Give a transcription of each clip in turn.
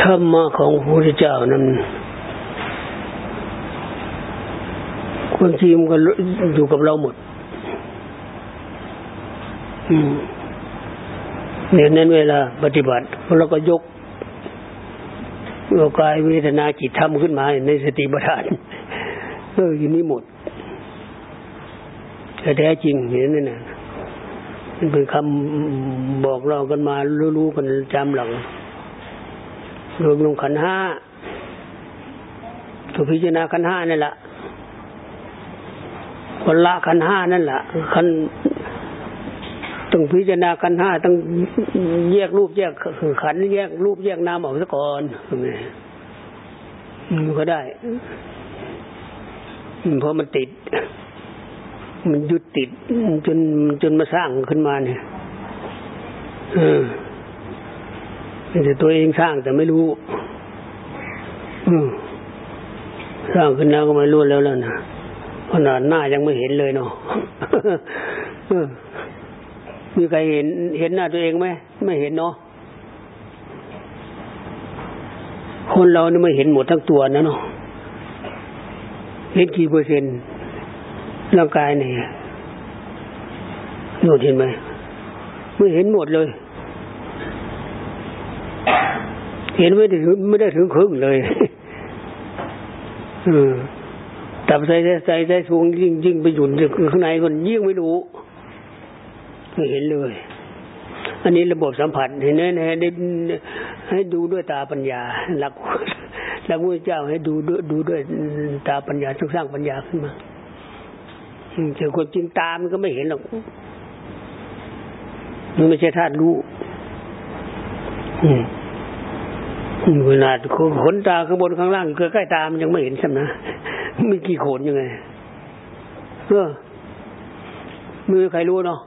ธรรมะของพระพุทธเจ้านั้นคนจีมก็อยู่กับเราหมดเนี่ยนั้นเวลาปฏิบัติเราก็ยกเรากายเวทนาจิตธรรมขึ้นมาในสติปัฏฐานเอออยู่นี่หมดแต่แท้จริงเห็นนั่นนะมันเป็นคำบอกเรากันมารู้ๆกันจำหลัง รวมลงขันห้าถูกพิจารณาขันห้านั่นแหละคนละขันห้านั่นแหละขันต้องพิจารณาขันห้าต้องแยกรูปแยกขันแยกรูปแยกนามออกซะก่อนมันก็ได้เพราะมันติด มันยุดติดจนจนมาสร้างขึ้นมาเนี่ยเออ แต่ตัวเองสร้างแต่ไม่รู้ อืสร้างขึ้นแล้วก็ไม่รู้แล้วแล้วนะขนาดหน้ายังไม่เห็นเลยเนาะมีใครเห็นเห็นหน้าตัวเองไหมไม่เห็นเนาะคนเรานี่ไม่เห็นหมดทั้งตัวนะเนาะเห็นกี่เปอร์เซ็นต์ร่างกายเนี่ยโนดเห็นไหมไม่เห็นหมดเลย เห็นไม่ได้ถึงไม่ได้ถึงครึ่งเลยอตับใส่ใส่ใส่สูงยิ่งยิ่งไปหยุดข้างในคนยิ่งไม่รู้ไม่เห็นเลย อันนี้ระบบสัมผัสเห็นไหมได้ให้ดูด้วยตาปัญญาหลักหลักพระเจ้าให้ดูด้วยดูด้วยตาปัญญาต้องสร้างปัญญาขึ้นมาเจอคนจริงตามันก็ไม่เห็นหรอกมันไม่ใช่ธาตุรู้เวลาขนตาข้างบนข้างล่างอยู่ใกล้ตามันยังไม่เห็นใช่ไหมมีกี่ขนยังไงเออมือใครรู้เนาะ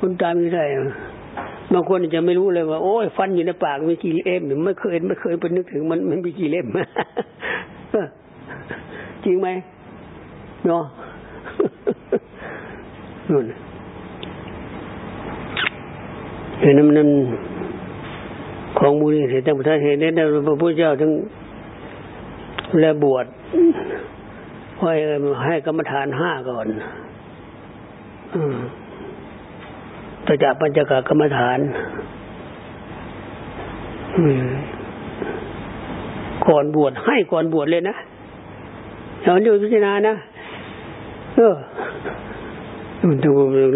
คนตาม่ใช่บางคนจะไม่รู้เลยว่าโอ้ยฟันอยู่ในปากมีกี่เล่มไม่เคยไม่เคยไปนึกถึงมันมันมีกี่เล่มจริงไหมเนาะนู่นเห็นนั้น ของมูลนิธิตั้งประเทศเห็นนั้นพระพุทธเจ้าทั้งและบวชให้ให้กรรมฐานห้าก่อนต่อจากปัญจกกรรมฐานก่อนบวชให้ก่อนบวชเลยนะสอนอยู่พิจารณานะเออ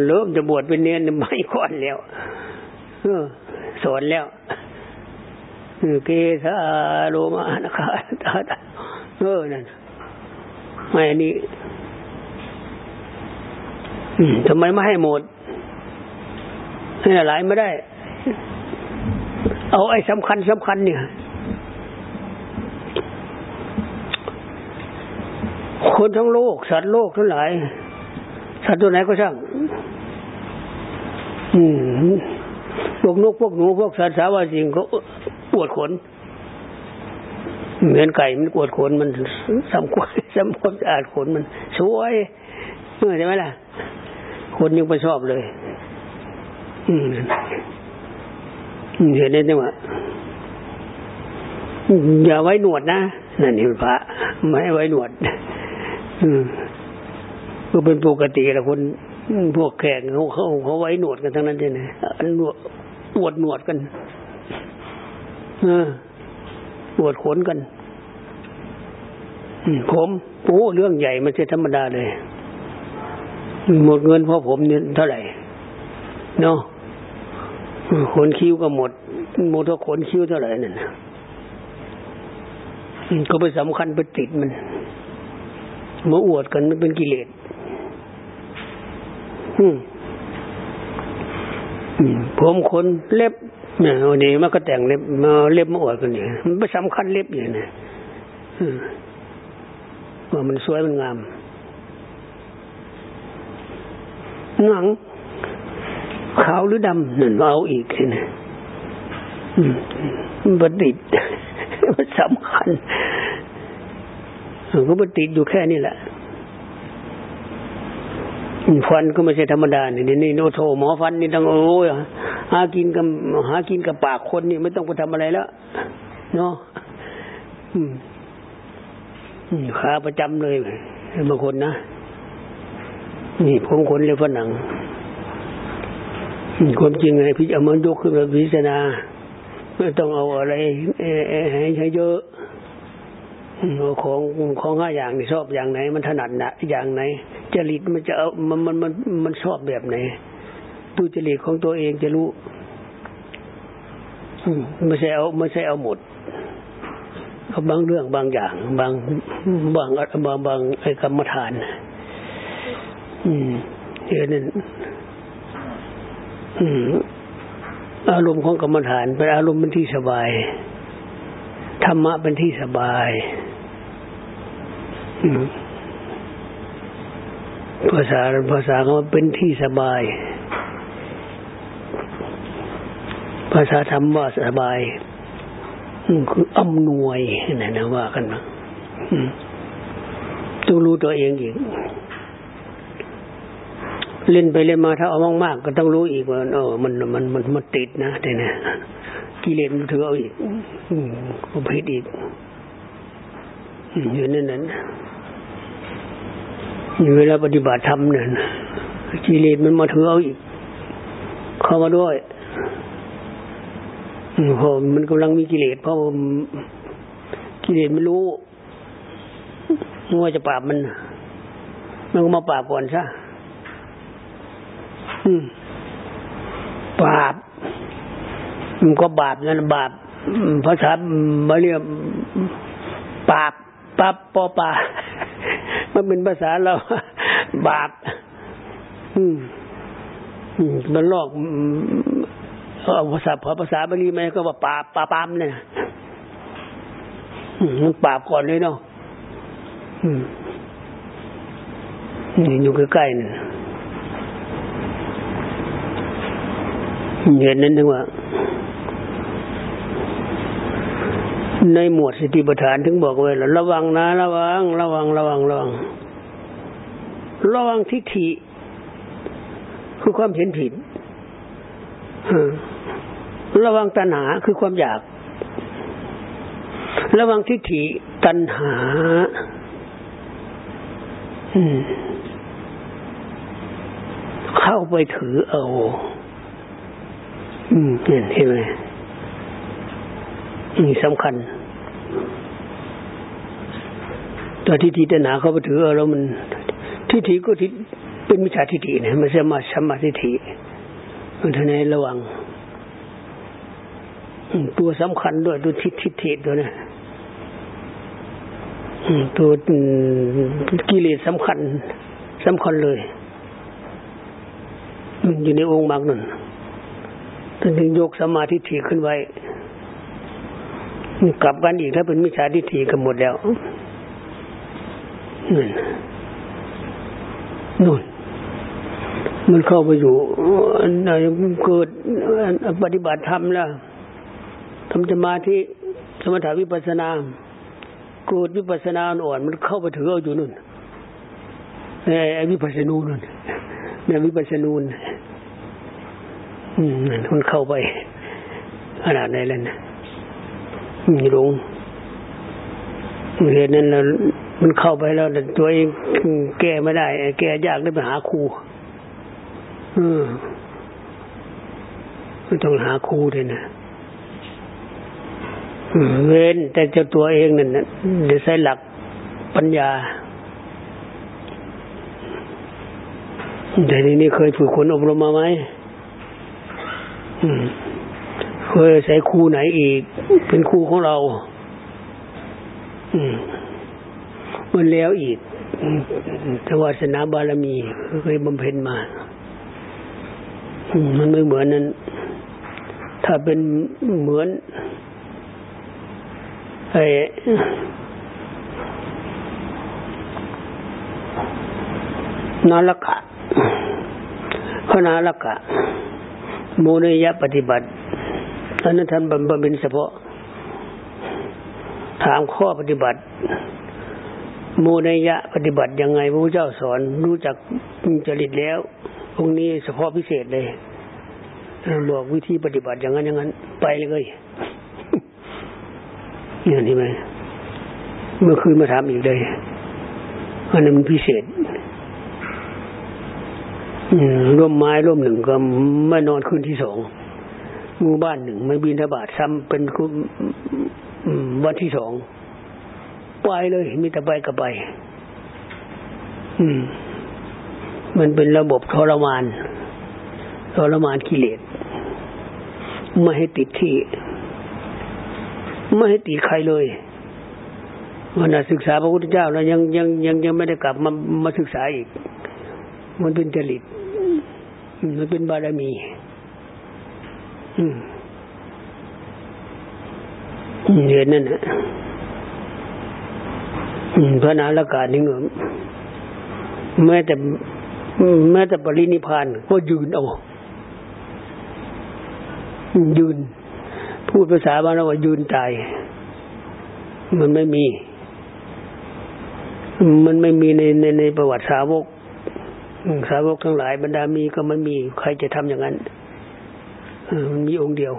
เริ่มจะบวชเป็นเนียนไม่ก่อนแล้ว เออ สอนแล้ว เกสาโลมานะคะเออนั่นไม่อันนี้ทำไมไม่ให้หมดให้หลายไม่ได้ เอาไอ้สำคัญสำคัญเนี่ย คนทั้งโลก สัตว์โลกทั้งหลาย สัตว์ตัวไหนก็ช่างพวกนกพวกหนูพวกสัตว์สาวาสิงก็ วดขน เหมือนไก่มันปวดขนมันสำควรสำควรสะอาดขนมัน สวยเออใช่ไหมล่ะ คนยังไปชอบเลย อืมเห็นได้ไหมว่าอย่าไว้หนวดนะนั่นนี่พระไม่ไว้หนวด อืมก็เป็นปกติแหละคนพวกแขกเขาเขาเขาไว้หนวดกันทั้งนั้นใช่ไหมหนวดปวดหนวดกันออ ปวดขนกันผมโอ้เรื่องใหญ่มันจะธรรมดาเลย หมดเงินเพราะผมเนี่ยเท่าไหร่เนาะขนคิ้วก็หมดหมดขนคิ้วเท่าไหร่นั่นก็ไปสำคัญไปติดมันมาอวดกันมันเป็นกิเลสผมขนเล็บ นี่ยวันนี้มันก็แต่งเล็บมาเล็บมาอวดกันเนี่ยมันไม่สำคัญเล็บอย่างนี้ว่ามันสวยมันงามหนังขาวหรือดำนั่นเอาอีกเลยนะมันบติดมันสำคัญก็มันติดอยู่แค่นี้แหละฟันก็ไม่ใช่ธรรมดาเนี่ยนี่โนโทหมอฟันนี่ต้องโอ้ย หากินกับหากินกับปากคนนี่ไม่ต้องไปทำอะไรแล้วเนาะขาประจำเลยบางคนนะนี่ผมคนเลยฝนังความจริงไงพี่เอามันยกขึ้นมาพิจารณาไม่ต้องเอาอะไรให้เยอะของของห้าอย่างนี่ชอบอย่างไหน มันถนัดนะอย่างไหนจริตมันจะเอามันมันมันมันชอบแบบไหน ดูจริตของตัวเองจะรู้ไม่ใช่เอาไม่ใช่เอาหมดเขาบางเรื่องบางอย่าง บางบางบางบางไอ้กรรมฐาน อืมเดี๋ยวนั้นอืมอารมณ์ของกรรมฐานเป็นอารมณ์เป็นที่สบายธรรมะเป็นที่สบายภาษาภาษาเขาเป็นที่สบาย ภาษาธรรมว่าสบายคืออำนวยนะนะว่ากันนะต้องรู้ตัวเองอีก เล่นไปเล่นมาถ้าเอามากๆก็ต้องรู้อีกว่าเออมันมันมันมันติดนะแต่เนี่ยกิเลสมันถือเอาอีกก็ผิดอีกอยู่นั่นนั้นอยู่เวลาปฏิบัติธรรมเนี่ยกิเลสมันมาถือเอาอีก เข้ามาด้วย พอมันกำลังมีกิเลสเพราะกิเลสไม่รู้ว่าจะปราบมันมันก็มาปราบก่อนซะปราบมันก็บาปนั่นบาปภาษาบาลีปราบปับปอปามันเป็นภาษาเรา บาป อืมมันลอก เอาภาษาพอภาษาบาลีไหมก็ว่าปาปาปามเนี่ยมันปาบก่อนเลยเนาะนี่อยู่ใกล้ๆเนี่ยเห็นนั้นถึงว่า ในหมวดสติปัฏฐานถึงบอกไว้แล้วระวังนะ ระวัง ระวัง ระวัง ระวัง ระวังทิฏฐิคือความเห็นผิด ระวังตัณหาคือความอยาก ระวังทิฏฐิตัณหาเข้าไปถือเอาอืมเห็นเห็นไหมนี่สำคัญตัวทิฏฐิตัณหาเข้าไปถือเอาแล้วมันทิฏฐิก็ทิเป็นมิจฉาทิฏฐินะไม่ใช่มาสมาทิฏฐิมันทนายระวัง ตัวสำคัญด้วยตัวทิฏฐิตัวนี้ตัวกิเลสสำคัญสำคัญเลย มันอยู่ในองค์มรรคนั่นถึงยกสมาธิถีขึ้นไว้กลับกันอีกถ้าเป็นมิจฉาทิฏฐิกันหมดแล้วนั่นนู่นมันเข้าไปอยู่เกิดปฏิบัติธรรมแล้ว ทำสมาธิสมถาวิปัสนาเกิดวิปัสนาอ่อนมันเข้าไปถือเอาอยู่นู่นไอ้วิปัสสนูนู่นเนี่ยวิปัสสนูนอืมมันเข้าไปขนาดไหนแล้วนะมีหลงเหตุนั้นแล้วมันเข้าไปแล้วแต่ตัวเองแก้ไม่ได้ แก้ยากได้ไปหาครูอืมต้องหาครูเลยนะ เว้นแต่เจ้าตัวเองนั่นเดี๋ยวใช้หลักปัญญาแต่นี้นี่เคยฝึกคนอบรมมาไหมเคยใช้ครูไหนอีก เป็นครูของเราอืมันแล้วอีกทวาสนาบารมีเคยบำเพ็ญมามันไม่เหมือนนั้น ถ้าเป็นเหมือน ไอ้นาลกะขนาลกะโมเนยะปฏิบัติอันนั้นท่านบำเพ็ญเฉพาะ ถามข้อปฏิบัติโมเนยะปฏิบัติยังไงพระเจ้าสอนรู้จักจริตแล้วตรงนี้เฉพาะพิเศษเลยบอกวิธีปฏิบัติอย่างนั้นอย่างนั้น ไปเลย เนี่ยนี่ไหมเมื่อคืนมาถามอีกเลยอันนั้นมันพิเศษร่มไม้ร่มหนึ่งก็ไม่นอนคืนที่สองหมู่บ้านหนึ่งไม่บินทบาทซ้ำเป็นคุณวันที่สองไปเลยมีแต่ไปกับไป อืม มันเป็นระบบทรมานทรมานกิเลสไม่ให้ติดที่ ไม่ให้ติใครเลยวันนั้นศึกษาพระพุทธเจ้า แล้วยังยังยังยังไม่ได้กลับมามาศึกษาอีก มันเป็นจริตมันเป็นบารมี อืมเห็นนั่นนะพระนาลกานี่เงแม้แต่แม้แต่ปรินิพานก็ยืนเอายืน พูดภาษาบ้านเราว่ายืนตาย มันไม่มี มันไม่มีในในในประวัติสาวก สาวกทั้งหลายบรรดามีก็ไม่มี ใครจะทำอย่างนั้นมันมีองค์เดียว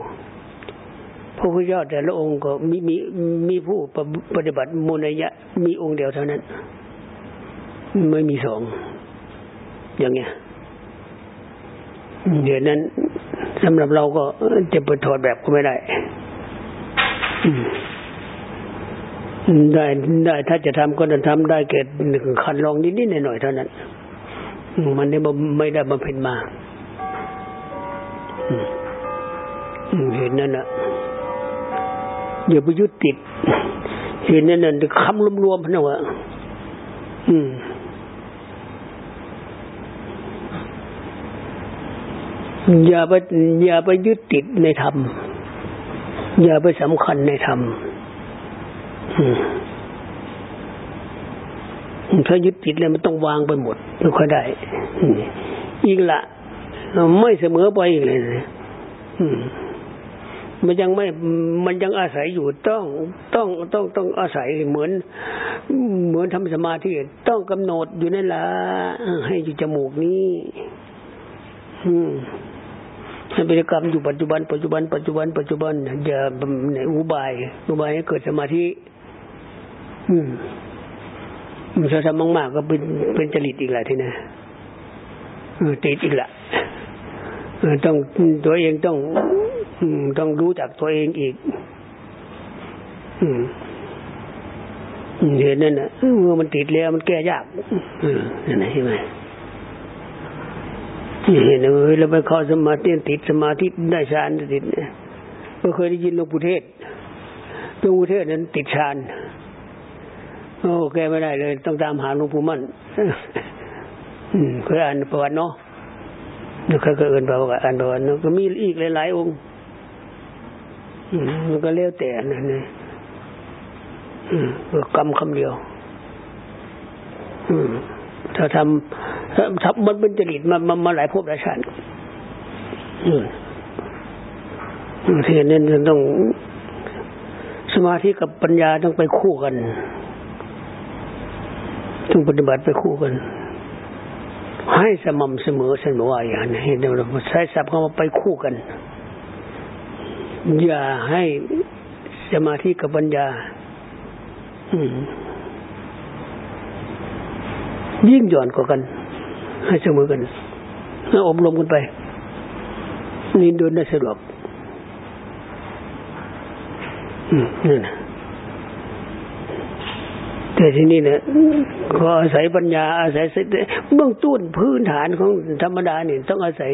พระพุทธเจ้าแต่ละองค์ก็มีมีมีผู้ปฏิบัติมุนยะ มีองค์เดียวเท่านั้น ไม่มีสองอย่างเงี้ยเดี๋ยวนั้น สำหรับเราก็จะไปถอดแบบก็ไม่ได้ได้ได้ถ้าจะทำก็จะทำได้เกิดหนึ่งคันลองนิดๆหน่อยๆเท่านั้น มันได้ไม่ได้มาเพ็นมาเห็นนั่นนะอย่าไปยึดติด เห็นนั่นน่ะคำรวมๆพนะวะอืม อย่าไปอย่าไปยึดติดในธรรม อย่าไปสำคัญในธรรมถ้ายึดติดแล้วมันต้องวางไปหมดไม่ค่อยได้อีกละไม่เสมอไปอีกเลยนะมันยังไม่ มันยังอาศัยอยู่ต้องต้องต้องต้องอาศัยเหมือน เหมือนทำสมาธิต้องกำหนดอยู่นั่นละให้อยู่จมูกนี้ อืม ให้เป็นกรรมอยู่ปัจจุบัน ปัจจุบัน ปัจจุบัน ปัจจุบันอย่าในอุบายอุบายให้เกิดสมาธิ อืมมันจะทำมากๆก็เป็นเป็นจริตอีกแหละทีนะติดอีกละต้องตัวเองต้องต้องรู้จักตัวเองอีกเห็นนั่นนะเมื่อมันติดแล้วมันแก้ยากนั่นใช่ไหม เห็นเลยแล้วไปเข้าสมาธิติดสมาธิได้ฌานติดเนี่ยก็เคยได้ยินหลวงปู่เทศหลวงปู่เทศนั้นติดฌานโอ้แกไม่ได้เลย ต้องตามหาหลวงปู่มั่นเคยอ่านประวัติเนาะเคยเคยอ่านประวัติอ่านประวัติเนาะก็มีอีกหลายๆองค์มันก็เลี้ยวแต่นั่นเองกรรมคำเดียวถ้าทำ ทำมันเป็นจริตมามามาหลายภพหลายชาติที่นั่นต้องสมาธิกับปัญญาต้องไปคู่กัน ต้องปฏิบัติไปคู่กัน ให้สม่ำเสมอเสมอว่าอย่างนี้เราใช้ศัพท์คำว่าไปคู่กัน อย่าให้สมาธิกับปัญญายิ่งหย่อนกว่ากัน ให้เสมอกันให้อบรมกันไป นี่ดูได้สะดวกนี่นะแต่ที่นี่เนี่ยก็อาศัยปัญญาอาศัยเบื้องต้นพื้นฐานของธรรมดาเนี่ยต้องอาศัย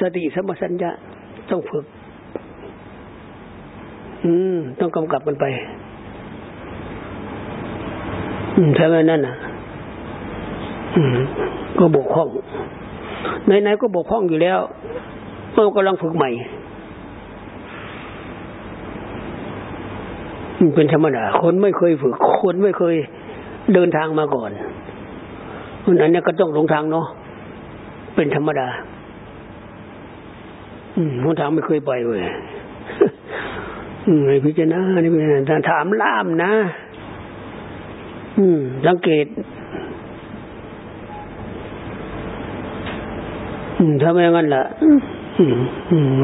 สติสมสัญญาต้องฝึก อืม ต้องกำกับกันไป อืมใช่ไหมนั่นน่ะ ก็บกพร่องไหนๆก็บกพร่องอยู่แล้วเรากำลังฝึกใหม่เป็นธรรมดาคนไม่เคยฝึก คนไม่เคยเดินทางมาก่อนคนนั้นเนี่ยก็ต้องลงทางเนาะเป็นธรรมดา อืมทางไม่เคยไปเลยอืมพิจารณานี่เป็นถามล่ามนะ อืมสังเกต อืม ถ้าไม่งั้นล่ะ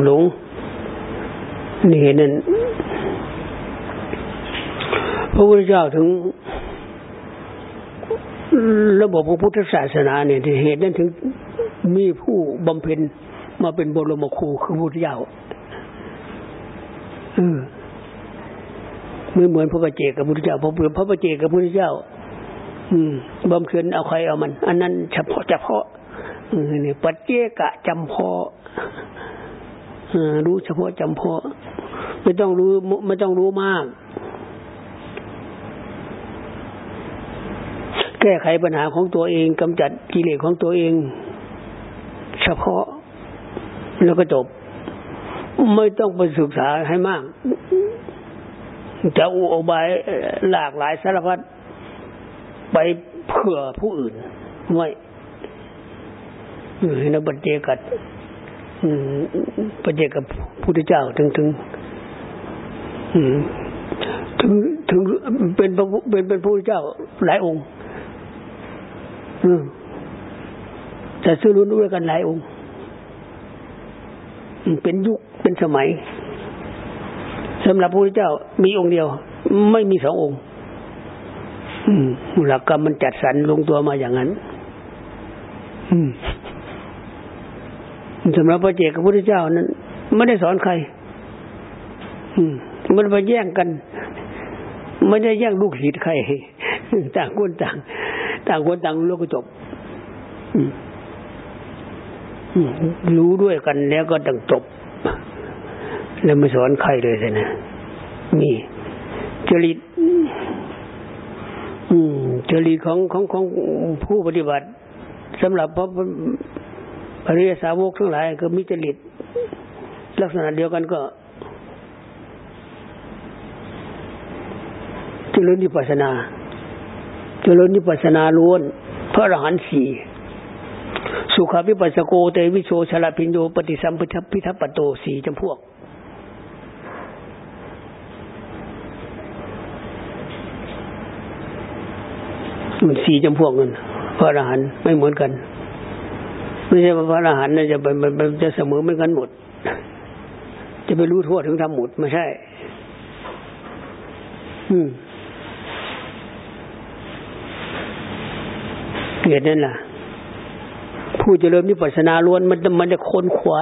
หลงนี่เห็นนั่นพระพุทธเจ้าถึง ระบบพระพุทธศาสนาเนี่ยเหตุนั้นถึงมีผู้บำเพ็ญมาเป็นบรมครูคือพุทธเจ้าเออไม่เหมือนพระปเจกับพุทธเจ้าพอเปลี่ยนพระปเจกับพุทธเจ้า อืมบำเพ็ญเอาใครเอามัน อันนั้นเฉพาะเฉพาะ นี่ปัจเจกะจำพอรู้เฉพาะจำเพาะ ไม่ต้องรู้ไม่ต้องรู้มาก แก้ไขปัญหาของตัวเองกำจัดกิเลสของตัวเอง เฉพาะ แล้วก็จบ ไม่ต้องไปศึกษาให้มาก จะอุบายหลากหลายสารพัดไปเผื่อผู้อื่นไม่ ให้นบัตเจกัดปัจเจกับพุทธเจ้าถึงถึงถึงถึงเป็นพระเป็นเป็นพระพุทธเจ้าหลายองค์แต่ซื้อรุ่นด้วยกันหลายองค์ เป็นยุคเป็นสมัยสำหรับพระพุทธเจ้ามีองค์เดียว ไม่มีสององค์หลักกรรมมันจัดสรรลงตัวมาอย่างนั้น สำหรับพระเจกับพระพุทธเจ้านั้น ไม่ได้สอนใคร อืม มันมาแย่งกัน ไม่ได้แย่งลูกศิษย์ใคร ต่างคนต่าง ต่างคนต่างรู้ก็จบรู้ด้วยกันแล้วก็ต้องจบ แล้วไม่สอนใครเลยสินะมีจริตจริตของของของผู้ปฏิบัติสำหรับพระ อริยสาวกทั้งหลายก็มีจริตลักษณะเดียวกันก็เจริญนิพพานาเจริญนิพพานาล้วน พระอรหันต์สี่สุขาวิปัสสโกเตวิโชชลพินโยปฏิสัมพิทัพปโตสี่จำพวกมันสี่จำพวกนั้นพระอรหันต์ไม่เหมือนกัน ไม่ใช่ว่าพระอรหันต์จะไปจะเสมอเหมือนกันหมด จะไปรู้ทั่วถึงทำหมดไม่ใช่ อืมเหตุนั่นล่ะ ผู้เจริญนิพพานาล้วนมันมันจะค้นคว้า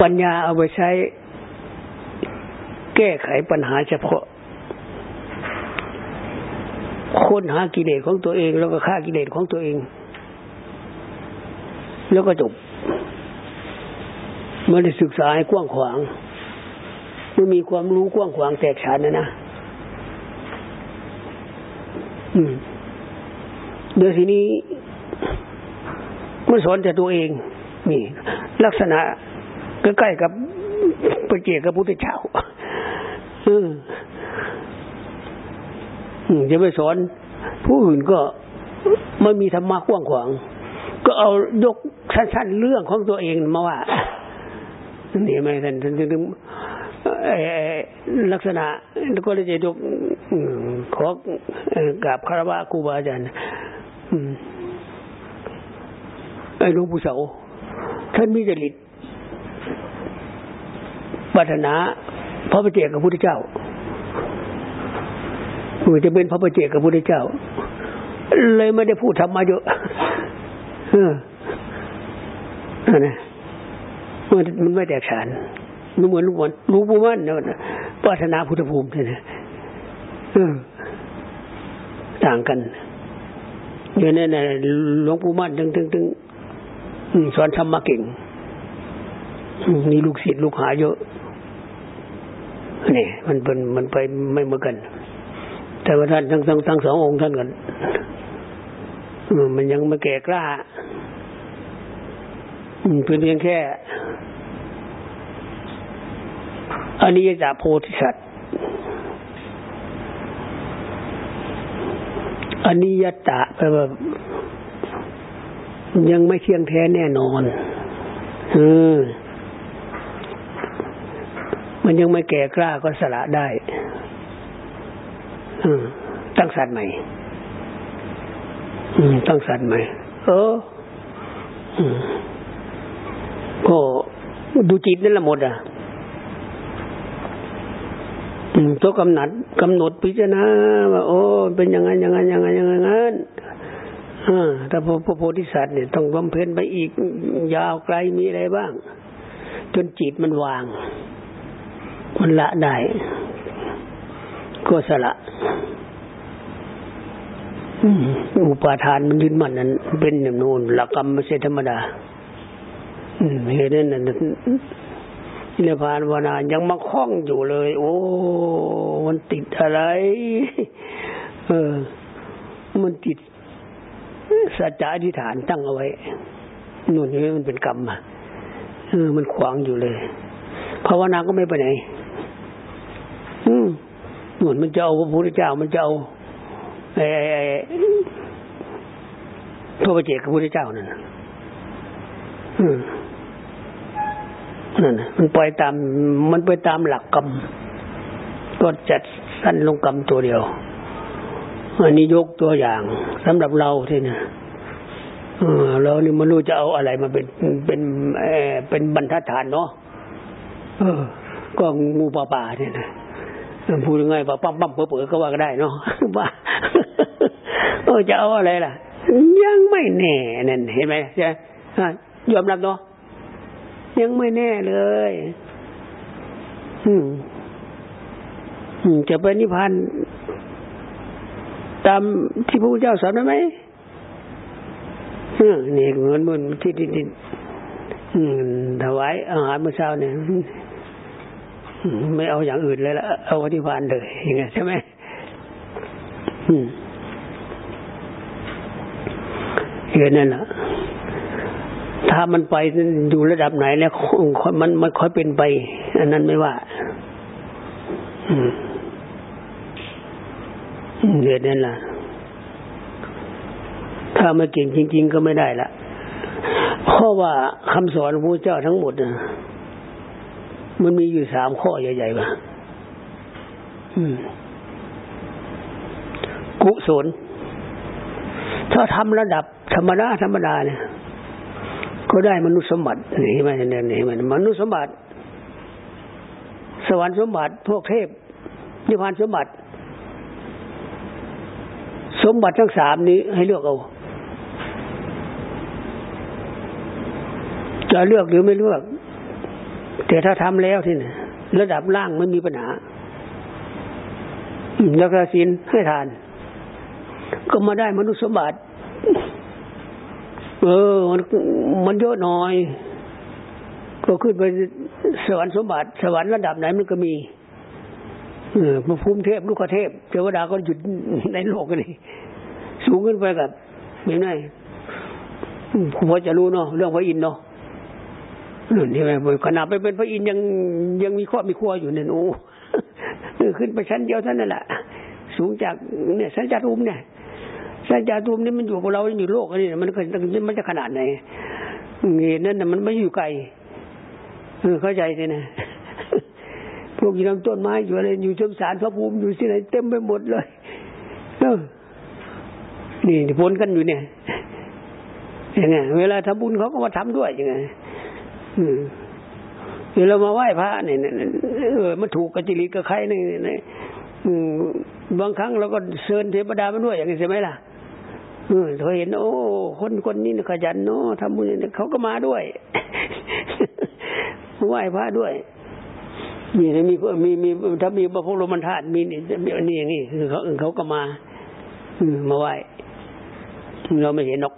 ปัญญาเอาไปใช้ แก้ไขปัญหาเฉพาะ ค้นหากิเลสของตัวเอง แล้วก็ฆ่ากิเลสของตัวเอง แล้วก็จบเมื่อได้ศึกษาให้กว้างขวางเมื่อมีความรู้กว้างขวางแตกฉานนะนะเดี๋ยวทีนี้มันสอนแต่ตัวเอง นี่ ลักษณะใกล้ๆกับปเจกับพุทธเจ้า จะไปสอน ผู้อื่นก็ไม่มีธรรมะกว้างขวาง ก็เอายกสั้นๆเรื่องของตัวเองมาว่านี่ไม่ท่านท่านถึงลักษณะก็เลยจะยกขอกราบคารวะครูบาอาจารย์ไอ้หลวงปู่เสาท่านมีจริตปรารถนาพระปเจกับพระพุทธเจ้า มือจะเป็นพระปเจกับพระพุทธเจ้า เลยไม่ได้พูดธรรมะเยอะเออนะมันไม่แตกฉานมันเหมือนลูกบอลลูกปูมันนะปรารถนาพุทธภูมิเนี่ยต่างกันอยู่ในในหลวงปู่มั่นตึงตึงตึงสอนธรรมะเก่งมีลูกศิษย์ลูกหาเยอะนี่มันเป็นมันไปไม่เหมือนกัน แต่ว่าท่านทั้งทั้งทั้งสององค์ท่านกันมันยังไม่แก่กล้าเป็นเพียงแค่อันนี้จะโพธิสัตว์อันนี้ยตะแปลว่ายังไม่เที่ยงแท้แน่นอนเออมันยังไม่แก่กล้าก็สละได้ ตั้งสัตว์ใหม่ตั้งสัตว์ใหม่ เออก็ดูจิตนั่นละหมดอะตัวกำหนดกำหนดพิจารณาว่าโอ้เป็นอย่างนั้นอย่างนั้นอย่างนั้นอย่างนั้นแต่พระโพธิสัตว์เนี่ยต้องบำเพ็ญไปอีกยาวไกลมีอะไรบ้าง จนจิตมันวาง มันละได้ ก็สละอุปาทานมันยึดมันนั้น เป็นอย่างนู้นหลักกรรมไม่ใช่ธรรมดาเหตุนั้นนิพพานวนายังมาคล้องอยู่เลย โอ้มันติดอะไร เออ มันติดสัจจะอธิษฐานตั้งเอาไว้นู่นนี่มันเป็นกรรมอะเออมันขวางอยู่เลยภาวนาก็ไม่ไปไหนอืม นู่นมันจะเอาพระพุทธเจ้า มันจะเอาไอ้ไอ้พระเจ้าพระพุทธเจ้านั่นอืมนั่นมันปล่อยตาม มันไปตามหลักกรรม ก็จัดสั้นลงกรรมตัวเดียว อันนี้ยกตัวอย่างสำหรับเราที่นี่เรานี่มันรู้จะเอาอะไรมาเป็นเป็นเป็นบรรทัดฐานเนาะก็งูป่าป่าเนี่ยนะ พูดยังไงว่าปั๊มปั๊มเปิดก็ว่าก็ได้เนาะว่าเออจะเอาอะไรล่ะ ยังไม่แน่นั่นเห็นไหมใช่ยอมรับเนาะยังไม่แน่เลย อืมจะไปนิพพานตามที่พระพุทธเจ้าสอนได้ไหมนี่เหมือนมันที่ที่ที่ถวายอาหารเมื่อเช้าเนี่ย ไม่เอาอย่างอื่นเลยละเอานิพานเลยอย่างเงี้ยใช่ไหมเห็นนั่นแหละถ้ามันไปอยู่ระดับไหนเนี่ยมันมันค่อยเป็นไป อันนั้นไม่ว่าเกิดนั่นล่ะถ้าไม่เก่งจริง ๆ ก็ไม่ได้ละเพราะว่าคำสอนพระเจ้าทั้งหมดนะ มันมีอยู่สามข้อใหญ่ๆป่ะกุศลถ้าทำระดับธรรมดาธรรมดาเนี่ย ก็ได้มนุษย์สมบัตินี่ไหมเนี่ยนี่ไหมมนุษย์สมบัติ สวรรค์สมบัติ พวกเทพนิพพานสมบัติ สมบัติทั้งสามนี้ให้เลือกเอาจะเลือกหรือไม่เลือก แต่ถ้าทำแล้วที่นี่ระดับล่างไม่มีปัญหาแล้วก็ศีลให้ทาน ก็มาได้มนุษย์สมบัติ เออ มันมันเยอะหน่อย ก็ขึ้นไปสวรรค์สมบัติ สวรรค์ระดับไหนมันก็มี เออมาภูมิเทพลูกเทพเทวดาก็หยุดในโลกนี่สูงขึ้นไปกับไม่ไงคุณพ่อจะรู้เนาะเรื่องพระอินทร์เนาะ นี่ไหมขนาดไปเป็นพระอินทร์ยังยังมีข้อมีขั้วอยู่เนี่ยโอ้ขึ้นไปชั้นเดียวเท่านั้นแหละสูงจากเนี่ยสัญจารุมเนี่ยสัญญาตูมนี่มันอยู่กับเราอยู่โลกนี่มันมันจะขนาดไหนเงี้นั่นน่ะมันไม่อยู่ไกลเข้าใจสินะพวกอยู่ลำต้นไม้อยู่อะไรอยู่ชมสารพระภูมิอยู่ที่ไหนเต็มไปหมดเลยเออนี่ผลกันอยู่เนี่ยยังไงเวลาทำบุญเขาก็มาทำด้วยยังไง เวลามาไหว้พระเนี่ยเออมันถูกกระจิริกระไข่เนี่ยบางครั้งเราก็เชิญเทวดามาด้วยอย่างนี้ใช่ไหมล่ะเออเขาเห็น โอ้ คนคนนี้ขยันเนาะทำบุญเขาก็มาด้วยไหว้พระด้วยมีมีมีมีถ้ามีพระพุทธมันธาตุมีนี่นี่อย่างนี้คือเขาเขาก็มามาไหว้เราไม่เห็นนก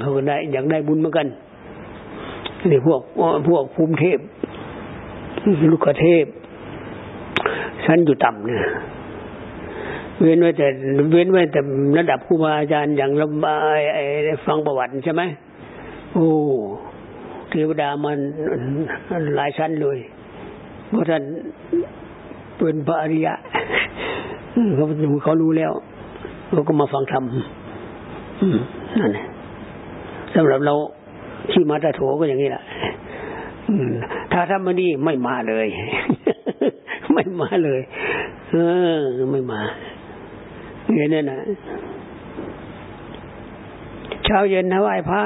เขาก็ได้อยากได้บุญเหมือนกัน นี่พวกพวกภูมิเทพ ลูกเทพชั้นอยู่ต่ำเนี่ยเว้นไว้แต่ เว้นไว้แต่ระดับครูบาอาจารย์อย่างเราฟังประวัติใช่ไหมโอ้เทวดามันหลายชั้นเลยเพราะท่านเป็นพระอริยะเขาเขารู้แล้วเขาก็มาฟังธรรมนั่นแหละสำหรับเรา ที่มาตาโถก็อย่างนี้แหละถ้าทำมาดีไม่มาเลย ไม่มาเลย เออ ไม่มาเห็นนั่นนะเช้าเย็นนะไหว้พระ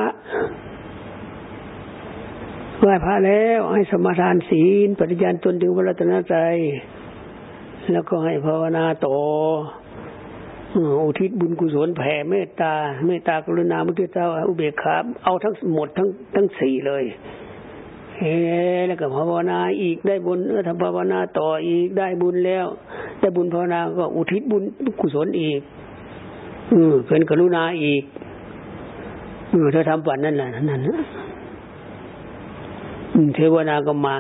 ไหว้พระแล้วให้สมาทานศีลปฏิญาณตนถึงพระรัตนตรัยแล้วก็ให้ภาวนาต่ อุทิศบุญกุศลแผ่เมตตา เมตตากรุณามุทิตาอุเบกขาเอาทั้งหมดทั้งทั้งสี่เลยเฮ้แล้วก็ภาวนาอีกได้บุญทำภาวนาต่ออีกได้บุญแล้ว ได้บุญภาวนาก็อุทิศบุญกุศลอีก อือเป็นกรุณาอีกเออถ้าทำปันนั่นแหละนั่นนะเทวนาก็มา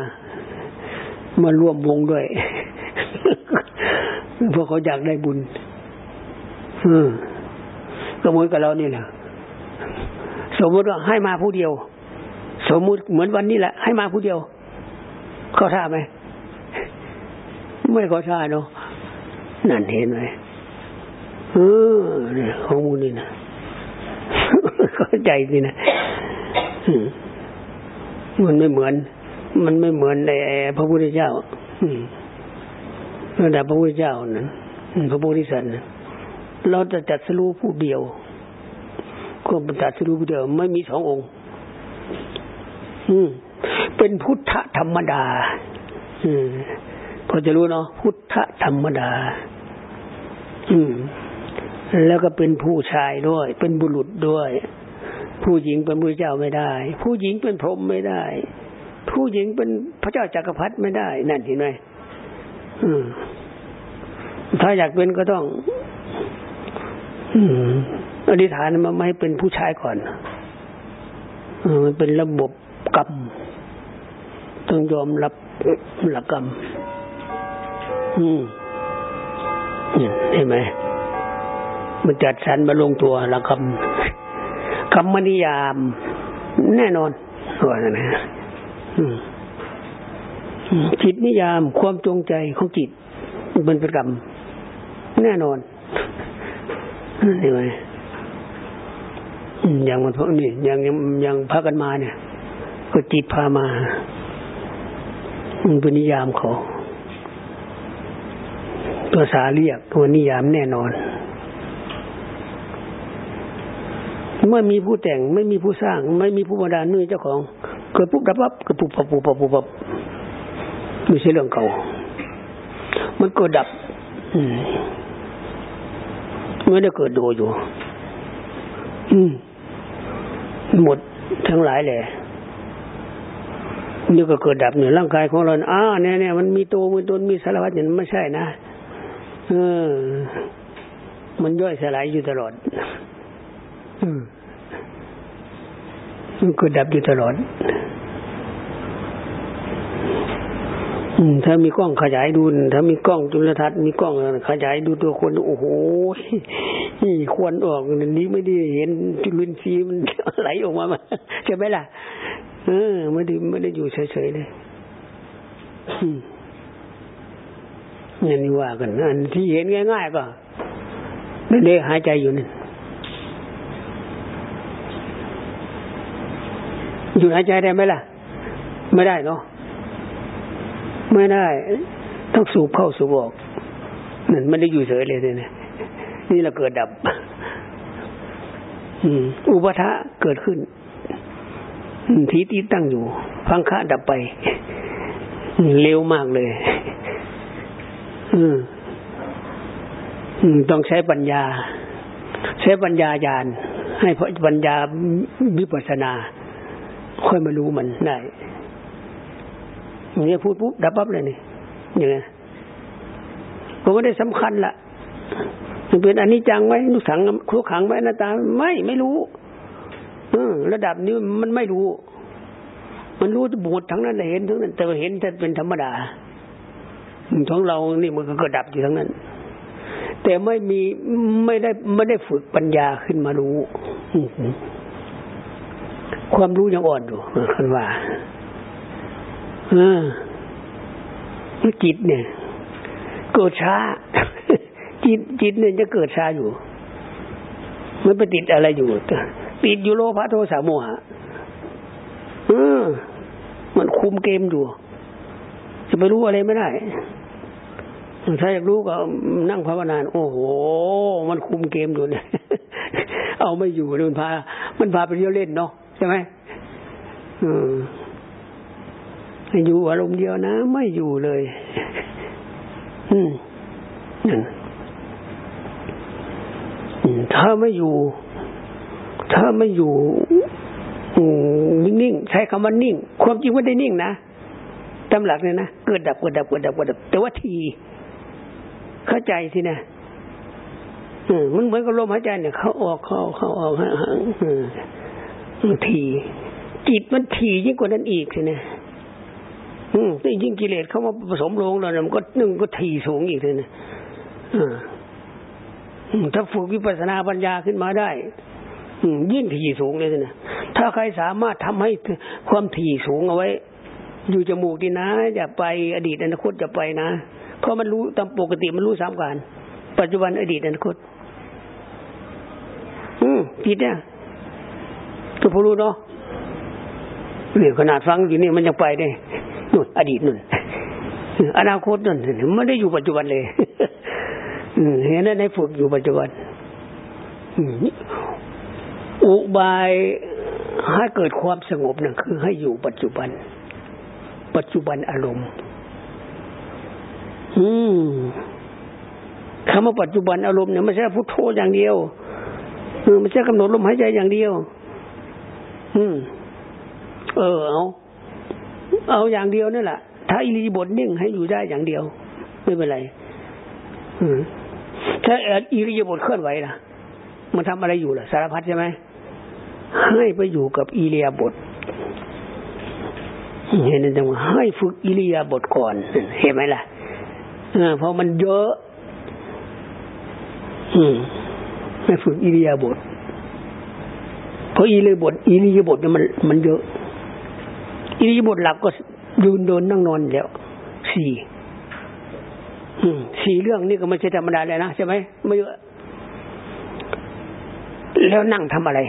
มาร่วมวงด้วยเพราะเขาอยากได้บุญ ก็เหมือนกับเรานี่แหละสมมติว่าให้มาผู้เดียว สมมุติเหมือนวันนี้แหละ ให้มาผู้เดียว เขาท่าไหมไม่เขาท่าเนาะนั่นเห็นไหมเออของมูลนี่นะเข้าใจสินะมันไม่เหมือน มันไม่เหมือนในพระพุทธเจ้าอืมระดับพระพุทธเจ้านะพระโพธิสัตว์นะ เราจะจัดสรู้ผู้เดียวก็เป็นจัดสรู้ผู้เดียว ไม่มีสององค์ อืม เป็นพุทธธรรมดา อืมพอจะรู้เนาะพุทธธรรมดา อืม แล้วก็เป็นผู้ชายด้วย เป็นบุรุษด้วย ผู้หญิงเป็นพระเจ้าไม่ได้ ผู้หญิงเป็นพรหมไม่ได้ ผู้หญิงเป็นพระเจ้าจักรพรรดิไม่ได้ นั่นเห็นไหมอืมถ้าอยากเป็นก็ต้อง อธิษฐานมาไม่เป็นผู้ชายก่อนมันเป็นระบบกรรม ต้องยอมรับหลักกรรม อืมเห็นไหมมันจัดสรรมาลงตัวหลักกรรมคำมนิยาม แน่นอนว่านะจิตนิยามความจงใจของจิตเป็นประกรรม แน่นอน เห็นไหมอย่างมันพวกนี้อย่างอย่างพากันมาเนี่ย ก็จิตพามามันเป็นนิยามเขาตัวสาเรียกตัวนิยามแน่นอนเมื่อมีผู้แต่งไม่มีผู้สร้าง ไม่มีผู้บันดาลนื่อเจ้าของเกิดปุ๊บดับปั๊บเกิดปุ๊บปับปุ๊บปับปุ๊บปับไม่ใช่เรื่องเก่า มันก็ดับอืม ไม่ได้เกิดโดอยู่ อืมหมดทั้งหลายแหละนี่ก็เกิดดับเนี่ยร่างกายของเราอ้าเนี่ยเนี่ยมันมีตัวมีตนมีสารพัดอย่างไม่ใช่นะเออ มันย่อยสลายอยู่ตลอดอืมมันเกิดดับอยู่ตลอด ถ้ามีกล้องขยายดูถ้ามีกล้องจุลทรรศน์มีกล้องขยายดูตัวคนโอ้โหนี่ควรออกนี้ไม่ได้เห็นจุลินทรีย์มันไหลออกมาใช่ไหมล่ะเออไม่ได้ไม่ได้อยู่เฉยๆเลยนี่นี่ว่ากันอันที่เห็นง่ายๆก็นั่นเองหายใจอยู่นั่อยู่หายใจได้ไหมล่ะ ไม่ได้เนาะ ไม่ได้ ต้องสูบเข้าสูบออกนั่นไมันได้อยู่เฉยเลยเนี่ยนี่เราเกิดดับ อืม อุปทะเกิดขึ้นทีตีตั้งอยู่พังคะดับไป เร็วมากเลย อืมต้องใช้ปัญญา ใช้ปัญญาญาณให้เพราะปัญญาวิปัสนา ค่อยมารู้มันได้ อย่างนี้พูดปุ๊บดับปั๊บเลยนี่อย่างนี้ผมไม่ได้สำคัญละมันเป็นอันนี้จังไหมนุสังคุขังไหมหน้าตาไม่ไม่รู้เออระดับนี้มันไม่รู้ มันรู้หมดทั้งนั้นเห็นทั้งนั้น แต่เห็นแต่เป็นธรรมดาของเรานี่มันก็ดับอยู่ทั้งนั้น แต่ไม่มีไม่ได้ไม่ได้ฝึกปัญญาขึ้นมารู้ความรู้ยังอ่อนอยู่คันว่า เออจิตเนี่ย เกิดช้า จิตจิตเนี่ยจะเกิดช้าอยู่ มันไปติดอะไรอยู่ ติดอยู่โลภะโทสะโมหะเออมันคุมเกมอยู่ จะไปรู้อะไรไม่ได้ ถ้าอยากรู้ก็นั่งภาวนาโอ้โห มันคุมเกมอยู่เนี่ย เอาไม่อยู่มันพา มันพาไปเที่ยวเล่นเนาะใช่ไหมอืม อยู่อารมณ์เดียวนะ ไม่อยู่เลย อืมนั่นถ้าไม่อยู่ ถ้าไม่อยู่นิ่งๆใช้คำว่านิ่ง ความจริงไม่ได้นิ่งนะตำหลักเนี่ยนะเกิดดับเกิดดับเกิดดับเกิดดับ แต่ว่าที เข้าใจสินะมันเหมือนกับลมหายใจเนี่ย เขาออกเขาเขาออกห่างทีจิตมันทียิ่งกว่านั้นอีกสินะ อืมยิ่งกิเลสเข้ามาผสมลงแล้วมันก็นึ่งก็ทีสูงอีกเลยนะถ้าฝึกวิปัสสนาปัญญาขึ้นมาได้ยิ่งถี่สูงเลยนะถ้าใครสามารถทำให้ความถี่สูงเอาไว้ อยู่จมูกดีนะอย่าไปอดีตอนาคตจะไปนะ เพราะมันรู้ตามปกติมันรู้สามการ ปัจจุบันอดีตอนาคต อืมจิตเนี่ยตัวผู้รู้เนาะ นี่ยขนาดฟังอยู่นี่มันยังไปได้นู่นอดีตนู่นอนาคตนู่นไม่ได้อยู่ปัจจุบันเลยเห็นได้วในฝึกอยู่ปัจจุบันอุบายให้เกิดความสงบนั่นคือให้อยู่ปัจจุบัน ปัจจุบันอารมณ์ อืมคำว่าปัจจุบันอารมณ์เนี่ยไม่ใช่พุทโธอย่างเดียวไม่ใช่กำหนดลมหายใจอย่างเดียว อืม เออเอาเอาอย่างเดียวนี่แหละถ้าอิริบทนิ่งให้อยู่ได้อย่างเดียว ไม่เป็นไรถ้าอิริยาบถเคลื่อนไหวล่ะ มันทำอะไรอยู่ล่ะ สารพัดใช่ไหมให้ไปอยู่กับอิริยาบถเห็นไหมจังว่าให้ฝึกอิริยาบถก่อน เห็นไหมล่ะเพราะมันเยอะ อืมให้ฝึกอิริยาบถเพราะอิริยาบถอิริยาบถเนี่ยมันมันเยอะ อิริยาบถหลักก็ยืนเดินนั่งนอนแล้วสี่สี่เรื่องนี่ก็ไม่ใช่ธรรมดาเลยนะใช่ไหมไม่เยอะแล้วนั่งทำอะไร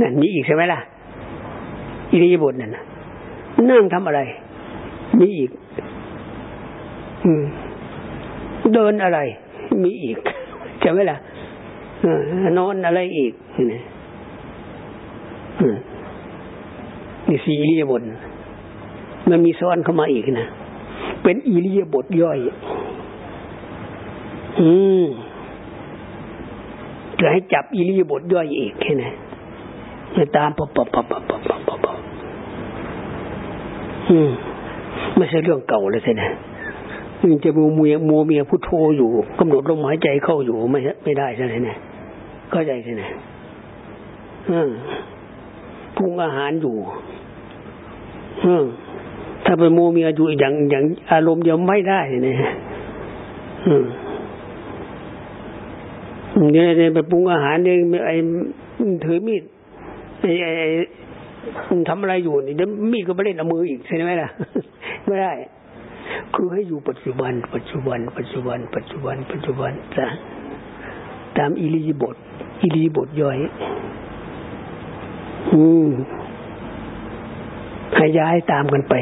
นั่นมีอีกใช่ไหมล่ะอิริยาบถนั่นนั่งทำอะไร มีอีก อืม เดินอะไร มีอีกใช่ไหมล่ะนอนอะไรอีกนี่ นี่สีอิริยาบถมันมีซ้อนเข้ามาอีกนะเป็นอิริยาบถย่อย อืมจะให้จับอิริยาบถย่อยอีกแค่ไหนะตามปบปบปบปบปบปบปอืมไม่ใช่เรื่องเก่าเลยใช่ไหมจะมัวเมียมัวเมียพุทโธอยู่กำหนดลมหายใจเข้าอยู่ไม่ไม่ได้ใช่ไหมเนี่ยเข้าใจใช่ไหมอืมปรุงอาหารอยู่ ถ้าไปโมเมียอยู่อย่างอย่างอารมณ์เดียวไม่ได้เนี่ยอืมเนี่ยไปปรุงอาหารเองไอ้ถือมีดไอ้ไอ้ทำอะไรอยู่นี่เดี๋ยวมีดก็ไปเล่นเอามืออีกใช่ไหมล่ะไม่ได้ คือให้อยู่ปัจจุบัน ปัจจุบัน ปัจจุบัน ปัจจุบัน ปัจจุบันจ้ะตามอิริยบทอิริยบทย่อย อืม ให้ย้ายตามกันไป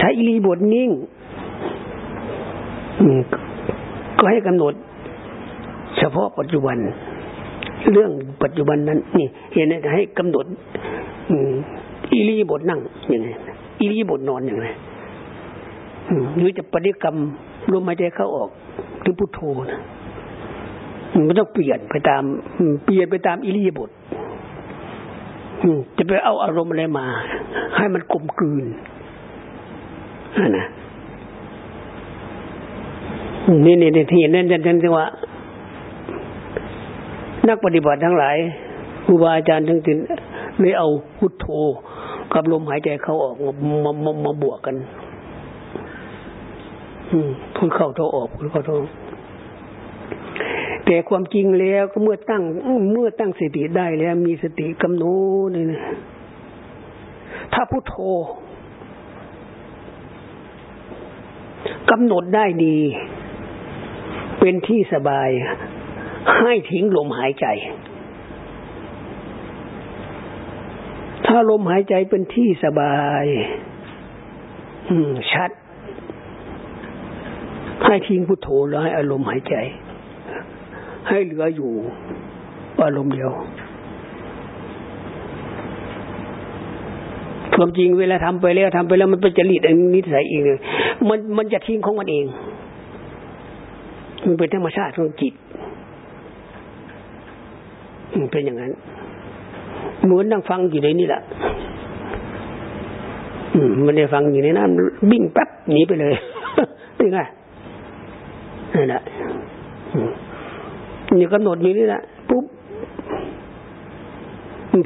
ถ้าอิริบทนิ่งก็ให้กำหนด เฉพาะปัจจุบัน เรื่องปัจจุบันนั้น นี่ เห็นไหมให้กำหนดอิริบทนั่งอย่างไรอิริบทนอนอย่างไรหรือจะปฏิกรรมลมหายใจเข้าออกหรือพุทโธนะมันต้องเปลี่ยนไปตาม เปลี่ยนไปตามอิริยบท จะไปเอาอารมณ์อะไรมา ให้มันกลมกลืนนะนี่นี่ที่เห็นนั่นจันจังว่า นักปฏิบัติทั้งหลายครูบาอาจารย์ทั้งสิ้นเลยเอาพุทโธกับลมหายใจเข้าออกมามามาบวกกันพูดเข้าโทออกพูดเข้าโท แต่ความจริงแล้วก็เมื่อตั้งเมื่อตั้งสติได้แล้ว มีสติกำหนดนี่นะถ้าพุทโธกำหนดได้ดี เป็นที่สบาย ให้ทิ้งลมหายใจ ถ้าลมหายใจเป็นที่สบาย อืม ชัด ให้ทิ้งพุทโธแล้วให้อารมณ์หายใจ ให้เหลืออยู่อารมณ์เดียวความจริงเวลาทำไปแล้วทำไปแล้วมันเป็นจริตอันนิสัยเองมันมันจะทิ้งของมันเอง มันเป็นธรรมชาติของจิตมันเป็นอย่างนั้น เหมือนนั่งฟังอยู่ในนี่แหละมันได้ฟังอยู่ในนั้นบิ่งแป๊บหนีไปเลยนี่ไงนั่นแหละ นี่กำหนดอยู่นี่แหละปุ๊บ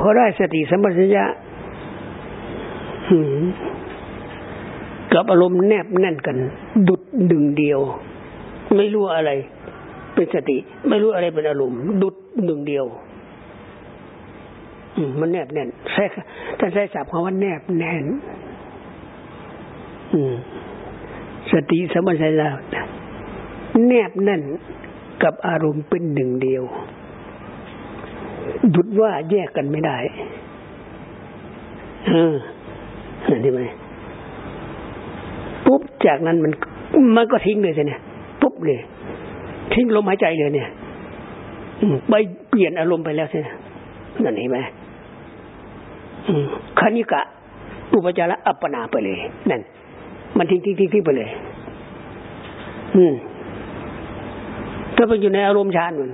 พอได้สติสัมปชัญญะกับอารมณ์แนบแน่นกัน ดุดดึงเดียว ไม่รู้อะไร เป็นสติ ไม่รู้อะไรเป็นอารมณ์ดุดหนึ่งเดียวมันแนบแน่นใช่ท่านใช้ศัพท์คำว่าแนบแน่นสติสมัญญาแนบแน่น กับอารมณ์เป็นหนึ่งเดียว ดุดว่าแยกกันไม่ได้เออเห็นไหมปุ๊บจากนั้นมันมันก็ทิ้งเลยใช่เนี่ยปุ๊บเลย ทิ้งลมหายใจเลยเนี่ยไปเปลี่ยนอารมณ์ไปแล้วใช่ไหมนั่นเห็นไหมคณิกะ อุปจาระอัปปนาไปเลย นั่น มันทิ้งทิ้งทิ้งทิ้งไปเลย อืม ถ้าไปอยู่ในอารมณ์ฌานมัน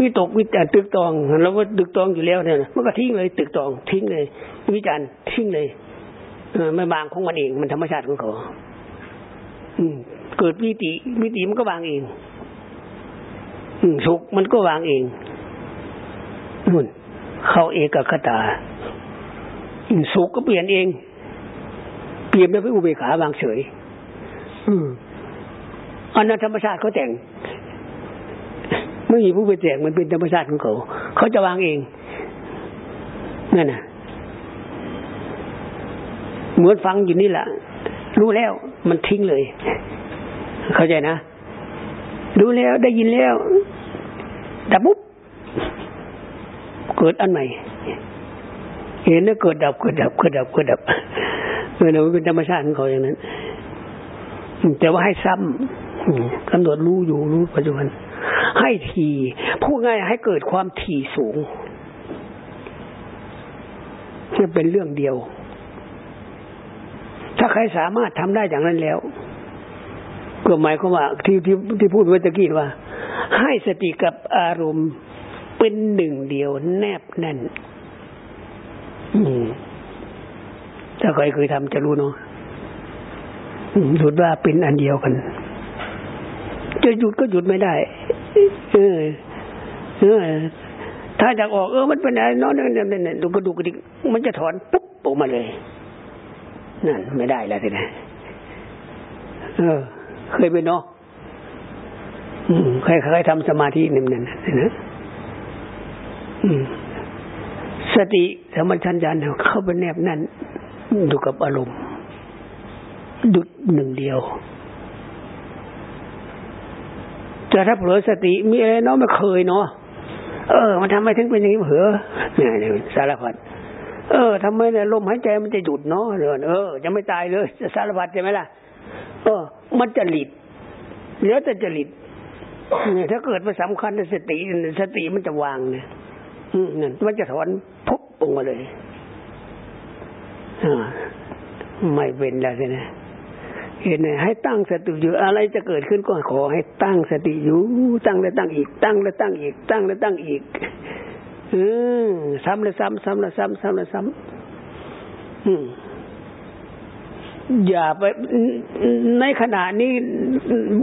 วิตกวิจารตึกตองเราก็ตึกตองอยู่แล้วเนี่ยมันก็ทิ้งเลย ตึกตอง ทิ้งเลย วิจารทิ้งเลยไม่บางของมันเองมันธรรมชาติของเขาเกิดวิติวิติมันก็วางเองสุขมันก็วางเองนุ่นเข้าเอกคตาสุขก็เปลี่ยนเอง เปลี่ยนไม่เป็นอุเบกขาบางเฉย อืมอันนั้นธรรมชาติเขาแต่ง ไม่มีผู้ไปแต่งมันเป็นธรรมชาติของเขา เขาจะวางเองนั่นน่ะ เหมือนฟังอยู่นี่แหละรู้แล้วมันทิ้งเลย เข้าใจนะรู้แล้วได้ยินแล้วดับปุ๊บเกิดอันใหม่เห็นแล้วเกิดดับเกิดดับเกิดดับเกิดดับเออมันเป็นธรรมชาติของเขาอย่างนั้นแต่ว่าให้ซ้ำกำหนดรู้อยู่รู้ปัจจุบัน ให้ทีพูดง่ายให้เกิดความถี่สูงจะเป็นเรื่องเดียว ถ้าใครสามารถทำได้อย่างนั้นแล้วก็หมายความว่าที่ที่ที่พูดเมื่อกี้ว่า ให้สติกับอารมณ์เป็นหนึ่งเดียวแนบแน่นถ้าใครเคยทำจะรู้เนาะหยุดว่าเป็นอันเดียวกัน จะหยุดก็หยุดไม่ได้ เออเออถ้าจะออกเออมันเป็นอะไรนอนเนี่ยเนี่ยดูกระดูกกระดิกมันจะถอนปุ๊บออกมาเลยนั่นไม่ได้แล้วทีนี้เออ เคยเป็นเนาะใครเคยทำสมาธินี่มันนะอืมสติสมัชัญญาเข้าไปแนบนั่นดูกับอารมณ์ดุดหนึ่งเดียว แต่ถ้าเผลอสติมีอะไรเนาะไม่เคยเนาะเออ มันทำไมถึงเป็นอย่างนี้เผลอเนี่ยสารพัดเออทำไมเนี่ยลมหายใจมันจะหยุดเนาะเออเออจะไม่ตายเลยสารพัดใช่ไหมล่ะเออ มันจะหลิดเหลือแต่จะหลิดเนี่ยถ้าเกิดมาสำคัญสติสติมันจะวางเนี่ยนั่มันจะถอนพุบลงมาเลยไม่เป็นแล้วใช่ไหม เห็นไหมให้ตั้งสติอยู่อะไรจะเกิดขึ้นก็ขอให้ตั้งสติอยู่ ตั้งแล้วตั้งอีก ตั้งแล้วตั้งอีก ตั้งแล้วตั้งอีกอืมซ้ำแล้วซ้ำซ้ำแล้วซ้ำซ้ำแล้วซ้ำอืมอย่าไปในขณะนี้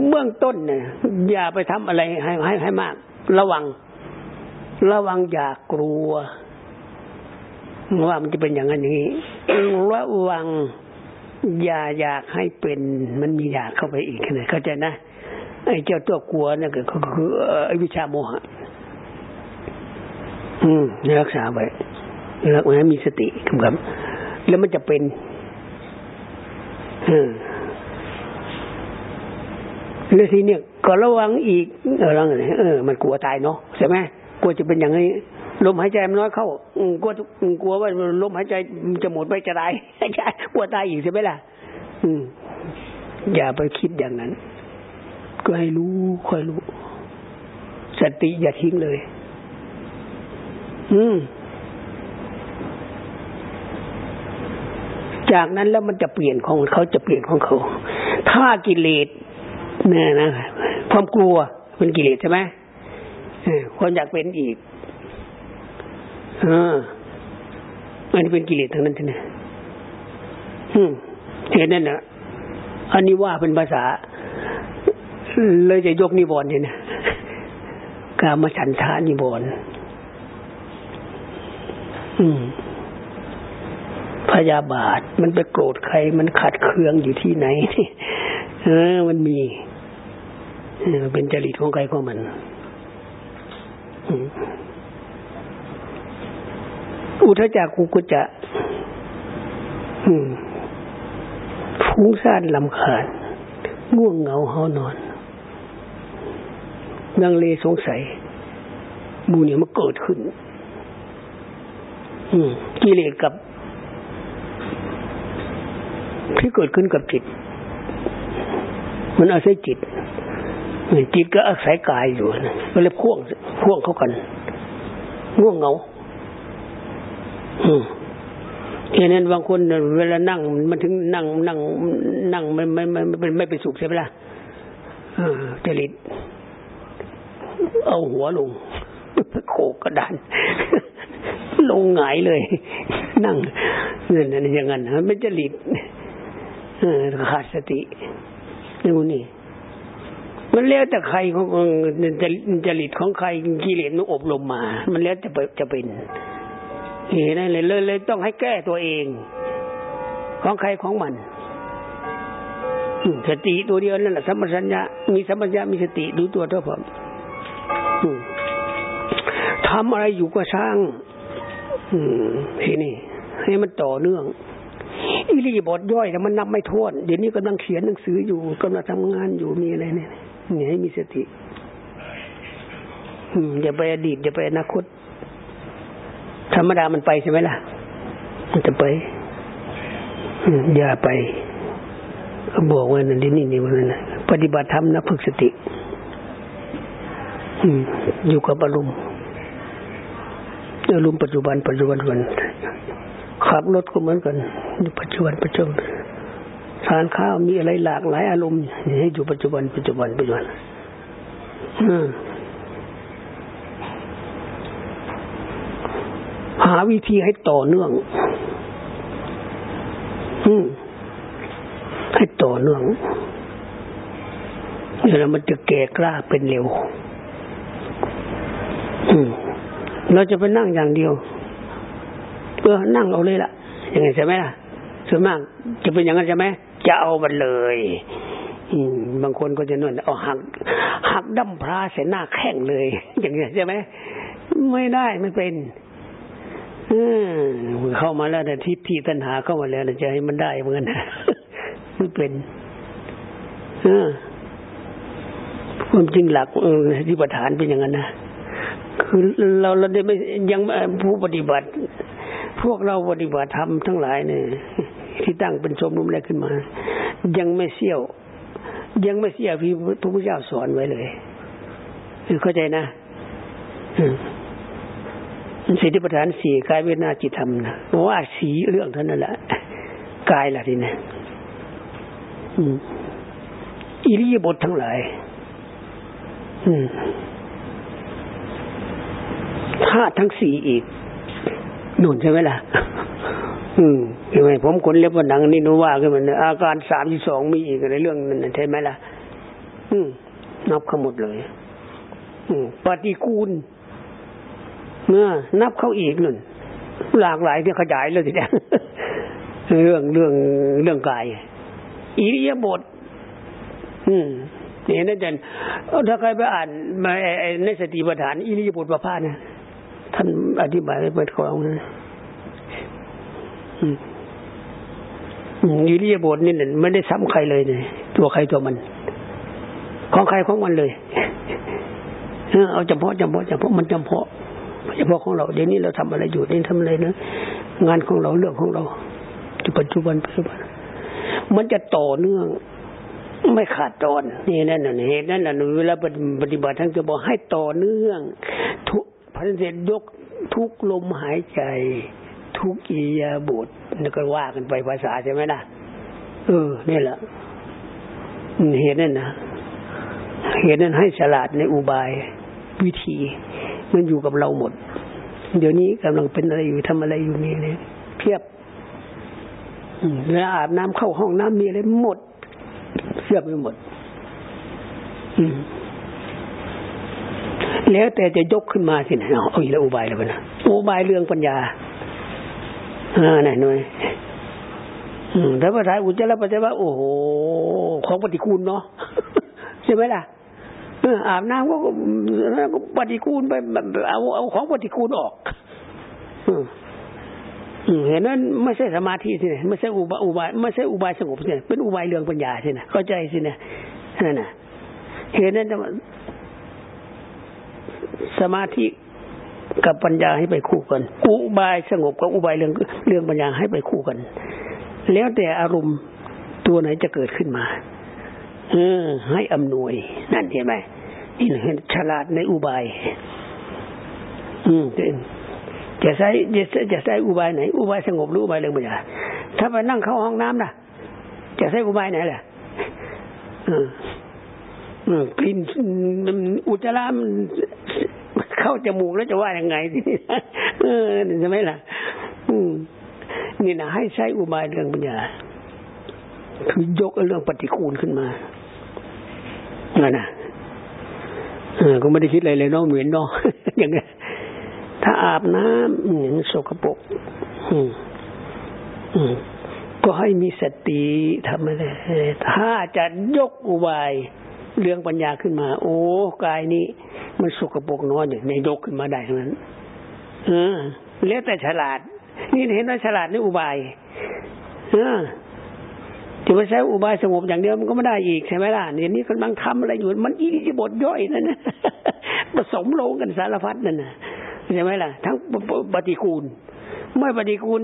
เบื้องต้นเนี่ยอย่าไปทำอะไรให้ให้ให้มาก ระวัง ระวังอย่ากลัวว่ามันจะเป็นอย่างนั้นอย่างนี้ระวัง อย่าอยากให้เป็นมันมีอยากเข้าไปอีกนะเข้าใจนะไอ้เจ้าตัวกลัวนั่นก็คือไอ้วิชาโมหะ อืมรักษาไว้รักไว้มีสติกำกับ แล้วมันจะเป็นอืมแล้วทีเนี้ยก็ระวังอีกเออระวังอะไรเออ มันกลัวตายเนาะใช่ไหมกลัวจะเป็นอย่างนี้ ลมหายใจมันน้อยเข้ากลัวกลัวว่าลมหายใจจะหมดไปจะตายใช่กลัวตายอีกใช่ไหมล่ะ อืม อย่าไปคิดอย่างนั้น ก็ให้รู้ค่อยรู้ สติอย่าทิ้งเลย อืม จากนั้นแล้วมันจะเปลี่ยนของเขาจะเปลี่ยนของเขา ถ้ากิเลสเนี่ยนะความกลัวเป็นกิเลสใช่ไหมความอยากเป็นอีก อออันนี้เป็นกิเลสทั้งนั้นใช่ไหมเห็นนั่นนะอันนี้ว่าเป็นภาษา เลยจะยกนิวรณ์เนี่ยนะกามาฉันทานิวรณ์อืมพยาบาท มันไปโกรธใคร มันขัดเคืองอยู่ที่ไหนเออ มันมีเป็นจริตของใครของมันอุ อุทจักกุกุจะฟุ้งซ่านลำคาญง่วงเหงาเฮานอนนังเลสงสัยมูเนี่ยมันเกิดขึ้นกิเลสกับ ที่เกิดขึ้นกับจิต มันอาศัยจิตจิตก็อาศัยกายอยู่นะก็เลยพ่วงพ่วงเข้ากัน ง่วงเหงา อืมฉะนั้นบางคนเวลานั่ง มันถึงนั่งนั่ง นั่งไม่ไม่ไม่ไม่ไม่เป็นสุขใช่ไหมล่ะจริตเอาหัวลงโขกกระดาน ลงหงายเลย นั่งเงินอะไรอย่างนั้นไม่จริตขาดสตินี่นี่มันแล้วแต่ใครของจะจริตของใครกิเลสมันอบรมมา มันแล้วจะจะเป็น นนั่นเลยเลยเลยต้องให้แก้ตัวเอง ของใครของมันสติตัวเดียวนั่นแหละสัมปชัญญะมีสัมปชัญญะมีสติดูตัวเท่าผมทำอะไรอยู่ก็ช่างทีนี่ให้มันต่อเนื่องอิริบทย่อยแต่มันนับไม่ท้วนเดี๋ยวนี้กำลังเขียนหนังสืออยู่กำลังทำงานอยู่มีอะไรเนี่ยนี่ให้มีสติอย่าไปอดีตอย่าไปอนาคต ธรรมดามันไปใช่ไหมล่ะ มันจะไปอย่าไปเขาบอกว่านั่นนี่นี่วันนั้นปฏิบัติธรรมนะฝึกสติอยู่กับอารมณ์อารมณ์ปัจจุบันปัจจุบันวันขับรถก็เหมือนกันอยู่ปัจจุบันปัจจุบันทานข้าวมีอะไรหลากหลายอารมณ์ให้อยู่ปัจจุบันปัจจุบันปัจจุบัน หาวิธีให้ต่อเนื่องให้ต่อเนื่องแล้วมันจะแก่กล้าเป็นเร็วเราจะไปนั่งอย่างเดียวเออนั่งเอาเลยล่ะยังไงใช่ไหมล่ะส่วนมากจะเป็นอย่างนั้นใช่ไหมจะเอามันเลย อืม บางคนก็จะนวดเอาหักหักดั้มพระเสหน้าแข้งเลย อย่างเงี้ยใช่ไหมไม่ได้ไม่เป็น เออเข้ามาแล้วแต่ทิฏฐิตัณหาเข้ามาแล้วจะให้มันได้เหมือนกันไม่เป็นเออความจริงหลักที่ประฐานเป็นอย่างนั้นนะคือเราเราได้ไม่ยังผู้ปฏิบัติ พวกเราปฏิบัติธรรมทั้งหลายเนี่ย ที่ตั้งเป็นชมรมอะไรขึ้นมา ยังไม่เสี่ยว ยังไม่เสี่ยวพี่พระพุทธเจ้าสอนไว้เลยคือเข้าใจนะ สิทธิปัฏฐานสี่กายเวทนาจิตธรรมนะว่าสีเรื่องเท่านั้นแหละกายละทีนะอิริยาบถทั้งหลายธาตุทั้งสี่อีกหนุนใช่ไหมล่ะ อืมใช่ไหมผมขนเล็บวันหนังนี่นูว่าขึ้นมาอาการสามที่สองมีอีกในเรื่องนั้นใช่ไหมล่ะ อืมนับขมดเลย อืมปฏิกูล เมื่อนับเข้าอีกนุ่นหลากหลายที่ขยายเลยทีเดียวเรื่องเรื่องเรื่องกายอิริยาบถอืมเห็นนั่นจันถ้าใครไปอ่านมาในสติปัฏฐานอิริยาบถประพาสนะท่านอธิบายไว้เปิดของนะอิริยาบถนี่เนี่ยไม่ได้ซ้ำใครเลยเนี่ยตัวใครตัวมัน ของใครของมันเลยเอาจำเพาะจำเพาะจำเพาะมันจำเพาะ เฉพาะของเราเดี๋ยวนี้เราทำอะไรอยู่เดี๋ยวทำอะไรนะงานของเราเรื่องของเราปัจจุบันปัจจุบัน มันจะต่อเนื่องไม่ขาดตอนนี่นั่นน่ะเหตุนั่นน่ะเวลาปฏิบัติทั้งจะบอกให้ต่อเนื่อง ทุกพันเสร็จยกทุกลมหายใจ ทุกอิยาบทนี่ก็ว่ากันไปภาษาใช่ไหมล่ะเออนี่แหละเหตุนั่นนะเหตุนั้นให้ฉลาดในอุบายวิธี มันอยู่กับเราหมด เดี๋ยวนี้กำลังเป็นอะไรอยู่ทำอะไรอยู่นี่เนี่ยเพียบเวลาอาบน้ำเข้าห้องน้ำมีอะไรหมดเพียบไปหมด อืมแล้วแต่จะยกขึ้นมาสินะเอาอีกแล้วอุบายแล้วนะอุบายเรื่องปัญญาอ่าไหนหน่อยถ้าภาษาอุจจาระปัสสาวะโอ้โห ของปฏิกูลเนาะใช่ไหมล่ะ อาบน้ำก็ปฏิกูลไปเอาเอาของปฏิกูลออกเห็นนั้นไม่ใช่สมาธิสินะไม่ใช่อุบายอุบายไม่ใช่อุบายสงบสินะเป็นอุบายเรื่องปัญญาสินะเข้าใจสินะนั่นน่ะเห็นนั้นสมาธิกับปัญญาให้ไปคู่กัน อุบายสงบกับอุบายเรื่องเรื่องปัญญาให้ไปคู่กัน แล้วแต่อารมณ์ตัวไหนจะเกิดขึ้นมา เออให้อำนวย นั่นเห็นไหมนี่เห็นฉลาดในอุบาย อืมจะใช้จะจะใช้อุบายไหน อุบายสงบรืออุบายเรื่องปัญญาถ้าไปนั่งเข้าห้องน้ำนะจะใช้อุบายไหนล่ะกลิ่นอุจจาระเข้าจมูกแล้วจะว่ายังไงทีนี้เออใช่ไหมล่ะ อืมนี่นะให้ใช้อุบายเรื่องปัญญาคือยกเรื่องปฏิคูลขึ้นมา นั่นนะเออก็ไม่ได้คิดอะไรเลยเนาะเหมือนเนาะอย่างเงี้ยถ้าอาบน้ำอย่างสกปรกอืมอืมก็ให้มีสติทำอะไรถ้าจะยกอุบายเรื่องปัญญาขึ้นมา โอ้กายนี้ มันสกปรกน้อยเนี่ในยกขึ้นมาได้ทั้งนั้น เออแล้วแต่ฉลาด นี่เห็นว่าฉลาดในอุบาย เออ จะไปใช้อุบายสงบอย่างเดียวมันก็ไม่ได้อีกใช่ไหมล่ะเนี่ยนี้กำลังทำอะไรอยู่ มันอีที่บทย่อยนั่นนะผสมลงกันสารพัดนั่นนะใช่ไหมล่ะ ทั้งปฏิคูล ไม่ปฏิคูล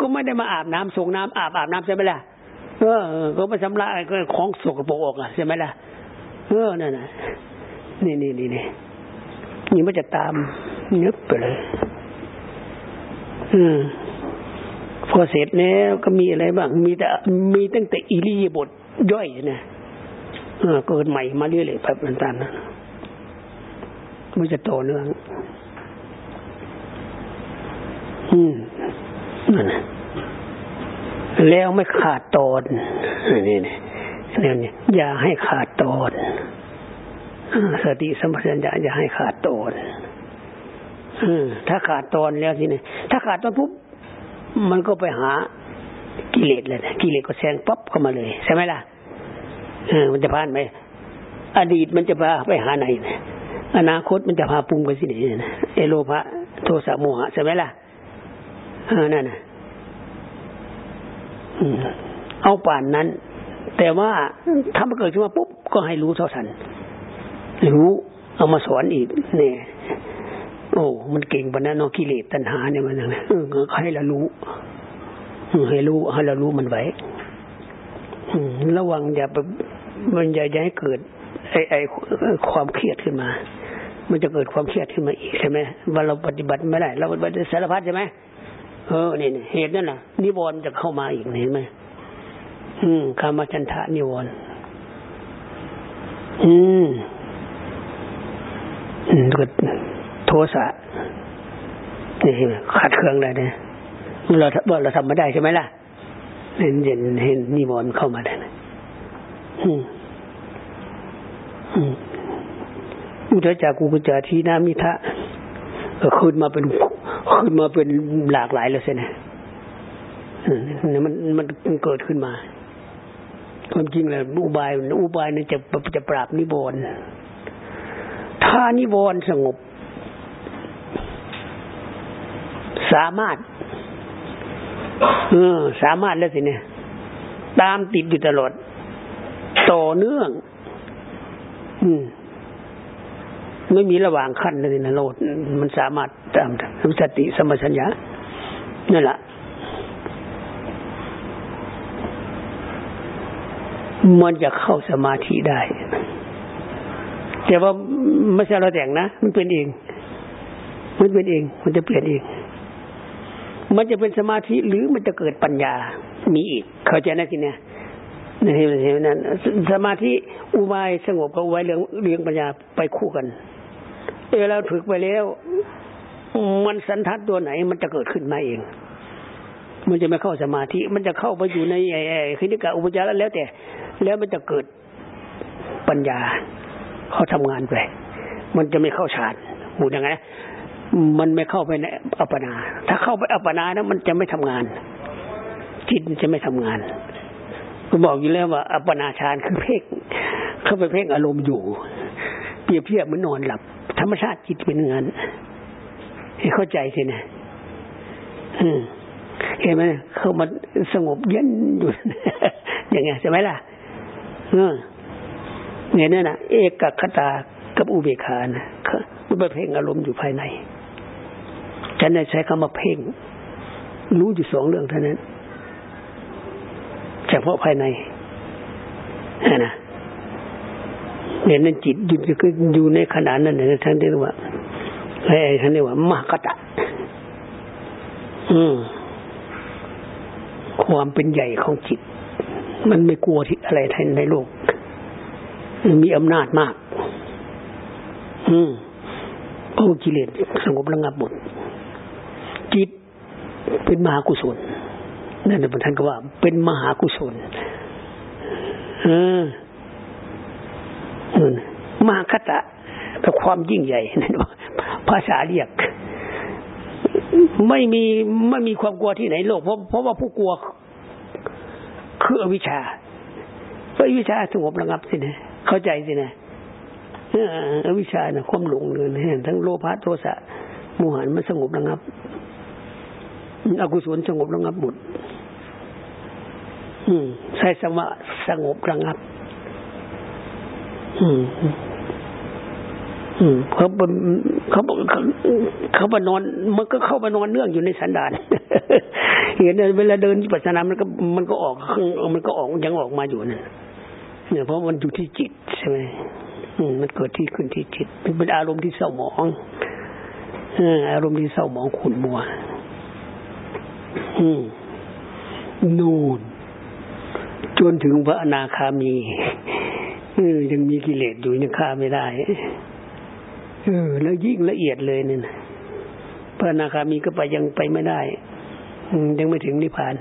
ก็ไม่ได้มาอาบน้ำส่งน้ำอาบอาบน้ำใช่ไหมล่ะเออ ก็ไปชำระของสกปรกออกอะใช่ไหมล่ะเออนั่นน่ะนี่นี่นี่นี่นี่มันจะตามนึกไปเลย อืม พอเสร็จแล้วก็มีอะไรบ้าง มีแต่มีตั้งแต่อิริยาบทย่อยนะเออเกิดใหม่มาเรื่อยๆแบบนั้นนะมันจะโตเนื่องอืมนั่นแล้วไม่ขาดตอนนี่นี่นี่นี่อย่าให้ขาดตอนสติสัมปชัญญะอย่าให้ขาดตอนถ้าขาดตอนแล้วทีนี้ถ้าขาดตอนปุ๊บ มันก็ไปหากิเลสเลยนะกิเลสก็แซงปั๊บเข้ามาเลยใช่ไหมล่ะเออมันจะผ่านไหมอดีตมันจะพาไปหาไหนนะอนาคตมันจะพาปรุงไปสิไหนนะเอโลภะโทสะโมหะใช่ไหมล่ะเออนั่นนะเอาป่านนั้น แต่ว่าถ้ามันเกิดขึ้นมาปุ๊บก็ให้รู้เท่าทันรู้เอามาสอนอีกเนี่ย โอ้มันเก่งปะนะนอกิเลสตัณหาเนี่ยมันนะให้เรารู้ให้รู้ให้เรารู้มันไว้ระวังอย่าไปมันอย่าให้เกิด ไอไอความเครียดขึ้นมา มันจะเกิดความเครียดขึ้นมาอีกใช่ไหมว่าเราปฏิบัติไม่ได้ เราปฏิบัติสารพัดใช่ไหมเออเนี่ยเหตุนั่นน่ะ นิวรณ์จะเข้ามาอีกเห็นไหมอืมคามาชันทะนิวรณ์อืมอืมก็ โทสะนี่ขัดเครื่องเลยเนี่ยเราว่าเราทำไม่ได้ใช่ไหมล่ะเห็นเห็นเห็นนิวรณ์เข้ามาได้นะอืมอืมอุทจักกุกุจาทีนามิทะขึ้นมาเป็นขึ้นมาเป็นหลากหลายแล้วใช่ไหมมันมันเกิดขึ้นมา ความจริงแล้วอุบายอุบายนั้นจะจะปราบนิวรณ์ถ้านิวรณ์สงบ สามารถ เออ สามารถแล้วสิเนี่ย ตามติดอยู่ตลอด ต่อเนื่อง อืม ไม่มีระหว่างขั้นเลยนะโลด มันสามารถตามสติสมัชัญญะนั่นแหละมันจะเข้าสมาธิได้ แต่ว่าไม่ใช่เราแต่งนะ มันเป็นเอง มันเป็นเอง มันจะเปลี่ยนเอง มันจะเป็นสมาธิหรือมันจะเกิดปัญญา มีอีก เข้าใจนะทีเนี้ยนี่เห็นนั้นสมาธิอุบายสงบกับอุบายเรื่องเรื่องปัญญาไปคู่กันเออเราฝึกไปแล้ว มันสันทัดตัวไหน มันจะเกิดขึ้นมาเอง มันจะไม่เข้าสมาธิ มันจะเข้าไปอยู่ในไอ้คณิกาอุปจาระแล้วแต่ แล้วมันจะเกิดปัญญาเขาทำงานไป มันจะไม่เข้าฌานหูยังไง มันไม่เข้าไปในอัปปนา ถ้าเข้าไปอัปปนานะมันจะไม่ทำงาน จิตจะไม่ทำงานก็บอกอยู่แล้วว่า อัปปนาฌานคือเพ่งเข้าไปเพ่งอารมณ์อยู่ เปรียบเทียบเหมือนนอนหลับ ธรรมชาติจิตเป็นอย่างนั้นให้เข้าใจสินะเห็นไหมเขามันสงบเย็นอยู่ อย่างเงี้ยใช่ไหมล่ะเออเนี่ยนี่นะเอกคตากับอุเบกขานะมันไปเพ่งอารมณ์อยู่ภายใน ฉันได้ใช้คำว่าเพ่ง รู้อยู่สองเรื่องเท่านั้นเฉพาะภายในนะเนี่ยนั่นจิตอยู่ก็อยู่ในขนาดนั้นเนี่ยท่านเรียกว่าไอ้ท่านเรียกว่ามากตะอืมความเป็นใหญ่ของจิต มันไม่กลัวที่อะไรทนในโลก มีอำนาจมาก อืมโอ้กิเลสสงบระงับหมด เป็นมหากุศลนั่นเป็นท่านก็ว่า เป็นมหากุศลเออมหาคตะเป็นความยิ่งใหญ่นั่นว่าภาษาเรียก ไม่มีไม่มีความกลัวที่ไหนโลกเพราะเพราะว่าผู้กลัว คืออวิชชาอวิชชาสงบระงับสินะเข้าใจสินะอวิชชานะความหลงเลยนะทั้งโลภะโทสะโมหันมันสงบระงับ อกุศลสงบระงับหมดอืมใช้สมาสงบระงับ อืม อืมเขาเขาเขาไปนอน มันก็เข้าไปนอนเนื่องอยู่ในสันดานเห็นเวลาเดินปัสสนามันก็มันก็ออกมันก็ออกยังออกมาอยู่นั่นเนี่ยเพราะมันอยู่ที่จิตใช่ไหมมันเกิดที่ขึ้นที่จิต มันเป็นอารมณ์ที่เศร้าหมองอารมณ์ที่เศร้าหมองขุ่นมัว นูนจนถึงพระอนาคามียังมีกิเลสอยู่ยังฆ่าไม่ได้เออแล้วยิ่งละเอียดเลยเนี่ยพระอนาคามีก็ไปยังไปไม่ได้ยังไม่ถึงนิพพาน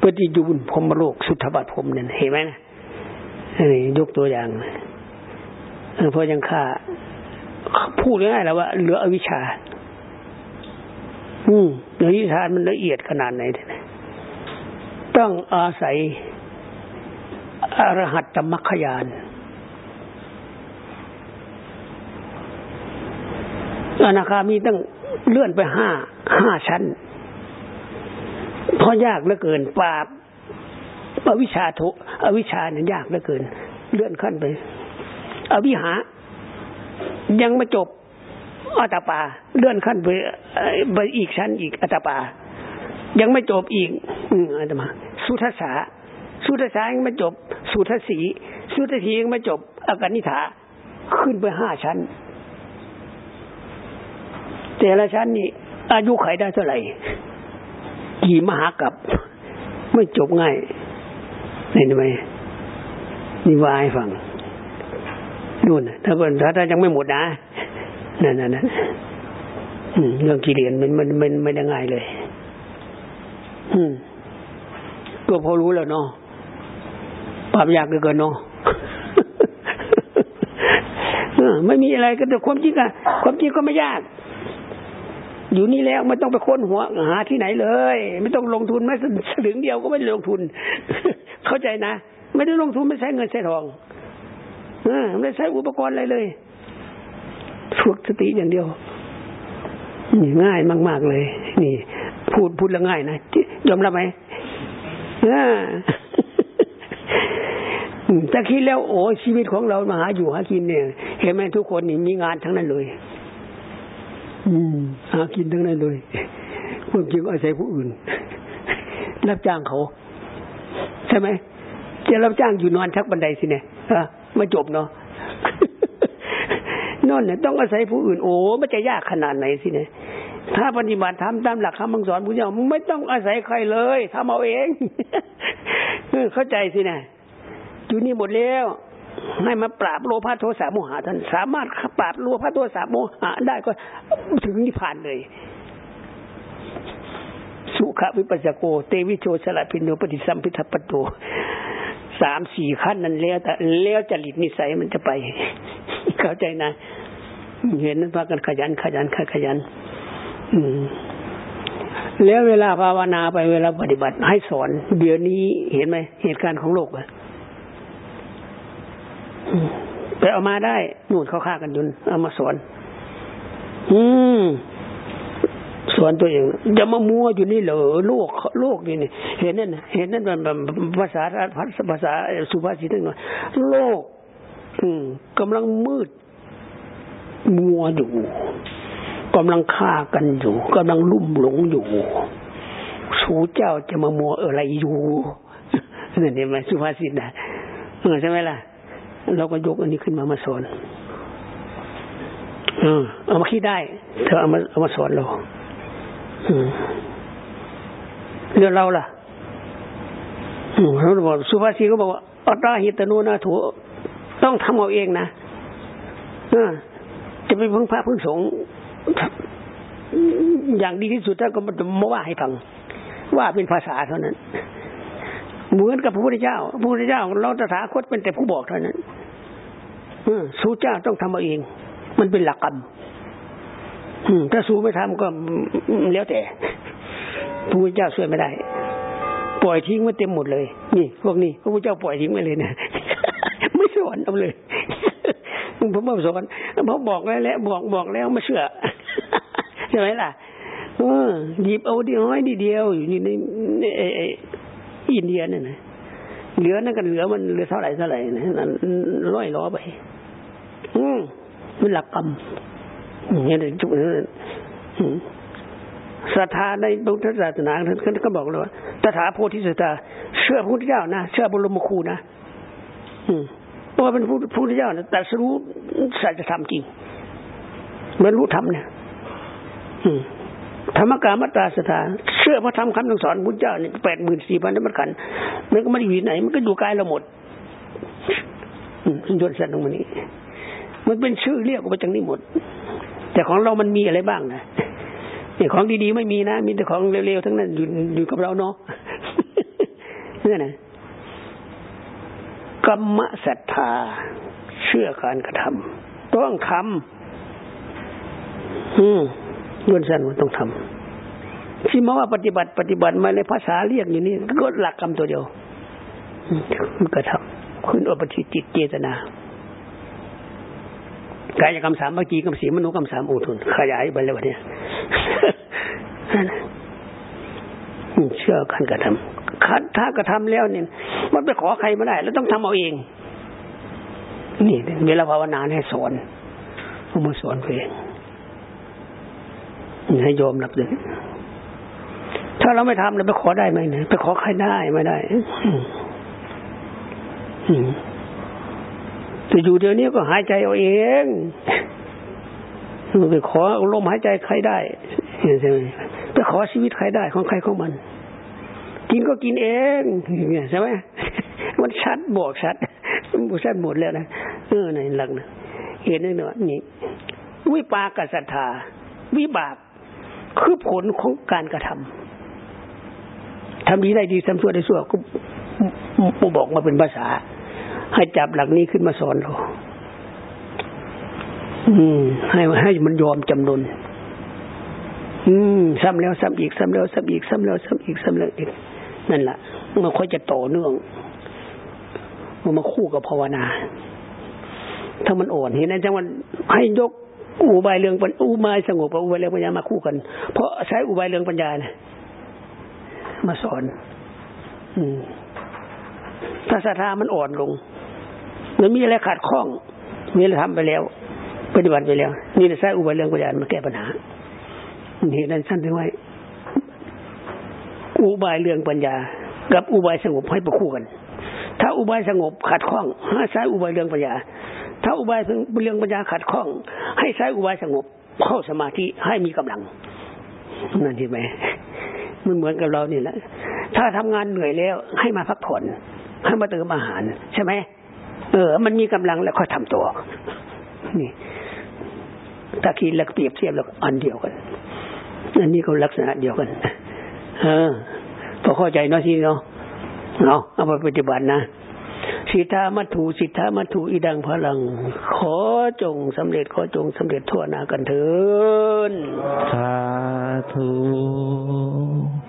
ปฏิจูนพรมโลกสุทธบัตพรมเนี่ยเห็นไหมนะนี่ยกตัวอย่างเพราะยังฆ่าพูดง่ายแล้วว่าเหลืออวิชชา อืม อวิชชามันละเอียดขนาดไหน ต้องอาศัยอรหัตตมัคคยานอนาคามีต้องเลื่อนไปห้าห้าชั้น เพราะยากเหลือเกินปราบอวิชาทุอวิชาเนี่ยยากเหลือเกิน เลื่อนขั้นไป อวิหา ยังไม่จบอัตปา เลื่อนขั้นไปไปอีกชั้นอีกอัตปา ยังไม่จบอีก อืมอาตมา สุทัสาสุทัสสายังไม่จบ สุทัสสีสุทัสสียังไม่จบอากานิฐาขึ้นไปห้าชั้น แต่ละชั้นนี่อายุไขได้เท่าไหร่กี่มหากับไม่จบง่ายเห็นไหมนี่วาให้ฟังนู่นถ้าเป็นถ้ายังไม่หมดนะนั่นนั่นนั่น เรื่องกิเลสมันมันมันไม่ได้ง่ายเลย อืม ก็พอรู้แล้วเนาะปรับยากเกินเนาะไม่มีอะไรก็แต่ความจริงอะความจริงก็ไม่ยาก อยู่นี่แล้วไม่ต้องไปค้นหัวหาที่ไหนเลย ไม่ต้องลงทุนแม้สลึงเดียวก็ไม่ลงทุน เข้าใจนะไม่ได้ลงทุนไม่ใช้เงินใช้ทองอไม่ใช้อุปกรณ์อะไรเลยฝึกสติอย่างเดียว นี่ง่ายมาก ๆเลย นี่ พูดพูดแล้วง่ายนะยอมรับไหมถ้าคิดแล้วโอ้ชีวิตของเรามาหาอยู่หากินเนี่ย เห็นไหมทุกคนนี่มีงานทั้งนั้นเลย อืม หากินทั้งนั้นเลยพวกจริงอาศัยผู้อื่น รับจ้างเขา ใช่ไหมจะรับจ้างอยู่นอนชักบันไดสิเนี่ยมาจบเนาะนอนเนี่ยต้องอาศัยผู้อื่น โอ้มันจะยากขนาดไหนสิเนี่ย ถ้าปฏิบัติทำตามหลักคำบังสอนพุทธเจ้าไม่ต้องอาศัยใครเลยทำเอาเองเข้าใจสินะอยู่นี่หมดแล้วให้มาปราบโลภะโทสะโมหะท่านสามารถปราบโลภะโทสะโมหะได้ก็ถึงนิพพานเลย สุขวิปัสสโก เตวิโชสละพินโนปฏิสัมพิทัปโตสามสี่ขั้นนั้นแล้วแต่แล้วจริตนิสัยมันจะไป เข้าใจนะ เห็นนั้นพากันขยันขยันขยันอืม แล้วเวลาภาวนาไปเวลาปฏิบัติให้สอน เดี๋ยวนี้เห็นไหมเหตุการณ์ของโลกอะไปเอามาได้นู่นเขาฆ่ากันยุนเอามาสอน อืมสอนตัวเองจะมามัวอยู่นี่เหรอโลกโลกนี่นี่เห็นนั่นเห็นนั่นมันภาษาภาษาสุภาษิตนั่นโลก อืมกำลังมืด มัวอยู่ กำลังฆ่ากันอยู่กำลังลุ่มหลงอยู่ สูเจ้าจะมามัวอะไรอยู่นั่นเห็นไหมสุภาษิตนะเออใช่ไหมล่ะ เราก็ยกอันนี้ขึ้นมามาสอนเออเอามาคิดได้ เธอเอามาเอามาสอนเราเรื่องเราล่ะเขาบอกสุภาษิตก็บอกว่าอัตตาหิตโนนาถูต้องทำเอาเองนะจะไปพึ่งพระพึ่งสงฆ์ อย่างดีที่สุดถ้าก็มาว่าให้ฟัง ว่าเป็นภาษาเท่านั้น เหมือนกับพระพุทธเจ้าพระพุทธเจ้าเราตถาคตเป็นแต่ผู้บอกเท่านั้นสู้เจ้าต้องทำเอาเอง มันเป็นหลักกรรมถ้าสู้ไม่ทำก็แล้วแต่พระพุทธเจ้าช่วยไม่ได้ ปล่อยทิ้งไว้เต็มหมดเลย นี่ พวกนี้พระพุทธเจ้าปล่อยทิ้งไปเลยนะไม่สอนเอาเลยผมบอกสอนพอบอกแล้วแหล้วบอกบอกแล้วไม่เชื่อ ใช่ไหมล่ะเออหยิบเอาดีน้อยดีเดียวอยู่ในอินเดียเนี่ยนะเหลือนั่นกันเหลือมันเหลือเท่าไหร่เท่าไหร่นะนั่นร้อยล้อไป อืมมันหลักกรรมเนี่ยจุดนั้นศรัทธาในพุทธศาสนาท่านก็บอกเลยว่าตถาโพธิสัตว์เชื่อพระพุทธเจ้านะเชื่อบรมครูนะอืมเพราะว่าเป็นพระพุทธเจ้านะแต่รู้สัจธรรมจริงบรรลุธรรมเนี่ย ธรรมกามัตตาสถาเชื่อพระธรรมคำสอนพุทธเจ้าเนี่ยแปดหมื่นสี่พันนั้นมันขันมันก็ไม่ได้อยู่ไหน มันก็อยู่กายเราหมดยนสันตรงนี้ มันเป็นชื่อเรียกออกมาจากนี้หมด แต่ของเรามันมีอะไรบ้างนะเนี่ยของดีๆไม่มีนะ มีแต่ของเร็วๆทั้งนั้นอยู่อยู่กับเราเนาะนี่นะกรรมศรัทธาเชื่อการกระทำต้องทำอืม ย้อนสั้นมันต้องทำที่มาว่าปฏิบัติปฏิบัติมาในภาษาเรียกอยู่นี่ก็หลักกรรมตัวเดียวมันก็ทำคุณอปชิจิตเจตนากายกรรมสามเมื่อกี้กรรมสีมนุกรรมสามอุทุนขยายไปแล้วเนี่ยเชื่อกันกระทำถ้ากระทำแล้วเนี่ย มันไปขอใครไม่ได้ แล้วต้องทำเอาเอง นี่เวลาภาวนาให้สอนเอามาสอนเอง ให้ยอมรับเลยถ้าเราไม่ทำเราไปขอได้ไหมเนี่ยไปขอใครได้ไม่ได้แต่อยู่เดี๋ยวนี้ก็หายใจเอาเองไปขอลมหายใจใครได้ใช่ไหมไปขอชีวิตใครได้ของใครของมัน กินก็กินเองเนี่ยใช่ไหมมันชัดบอกชัดบอกชัดหมดแล้วนะเออในหลักนะเห็นไหมว่านี่วิปากศรัทธาวิบาก คือผลของการกระทำทำดีได้ดีทำชั่วได้ชั่วก็ปูบอกมาเป็นภาษา ให้จับหลักนี้ขึ้นมาสอนเราอืม ให้ให้มันยอมจำนนอืมซ้ำแล้วซ้ำอีกซ้ำแล้วซ้ำอีกซ้ำแล้วซ้ำอีกซ้ำแล้วอีกนั่นแหละมันค่อยจะต่อเนื่องมันมาคู่กับภาวนา ถ้ามันอ่อนเห็นไหมจังหวันให้ยก อุบายเรื่องปัญอุบายสงบอุบายเรื่องปัญญามาคู่กัน เพราะใช้อุบายเรื่องปัญญาเนี่ยมาสอน อืมถ้าศรัทธามันอ่อนลงมันมีอะไรขาดข้องมีอะไรทำไปแล้ว ปฏิบัติไปแล้ว นี่ใช้อุบายเรื่องปัญญามาแก้ปัญหาเหตุนั้นท่านถึงไว้อุบายเรื่องปัญญา กับอุบายสงบให้ประคู่กัน ถ้าอุบายสงบขัดข้องให้ใช้อุบายเรื่องปัญญา ถ้าอุบายเรื่องปัญญาขัดข้อง ให้ใช้อุบายสงบเข้าสมาธิให้มีกำลังนั่นเห็นไหมมันเหมือนกับเรานี่แหละถ้าทำงานเหนื่อยแล้วให้มาพักผ่อนให้มาเติมอาหาร ใช่ไหมเออ มันมีกำลังแล้วค่อยทำตัวนี่ถ้าคิดแล้วเปรียบเทียบแล้วอันเดียวกันอันนี้ก็ลักษณะเดียวกัน เออพอเข้าใจเนาะที่เนาะเอาเอาไปปฏิบัตินะ สิทธามัถุสิทธามัถุอีดังพลัง ขอจงสำเร็จขอจงสำเร็จทั่วหน้ากันเถินสาธุ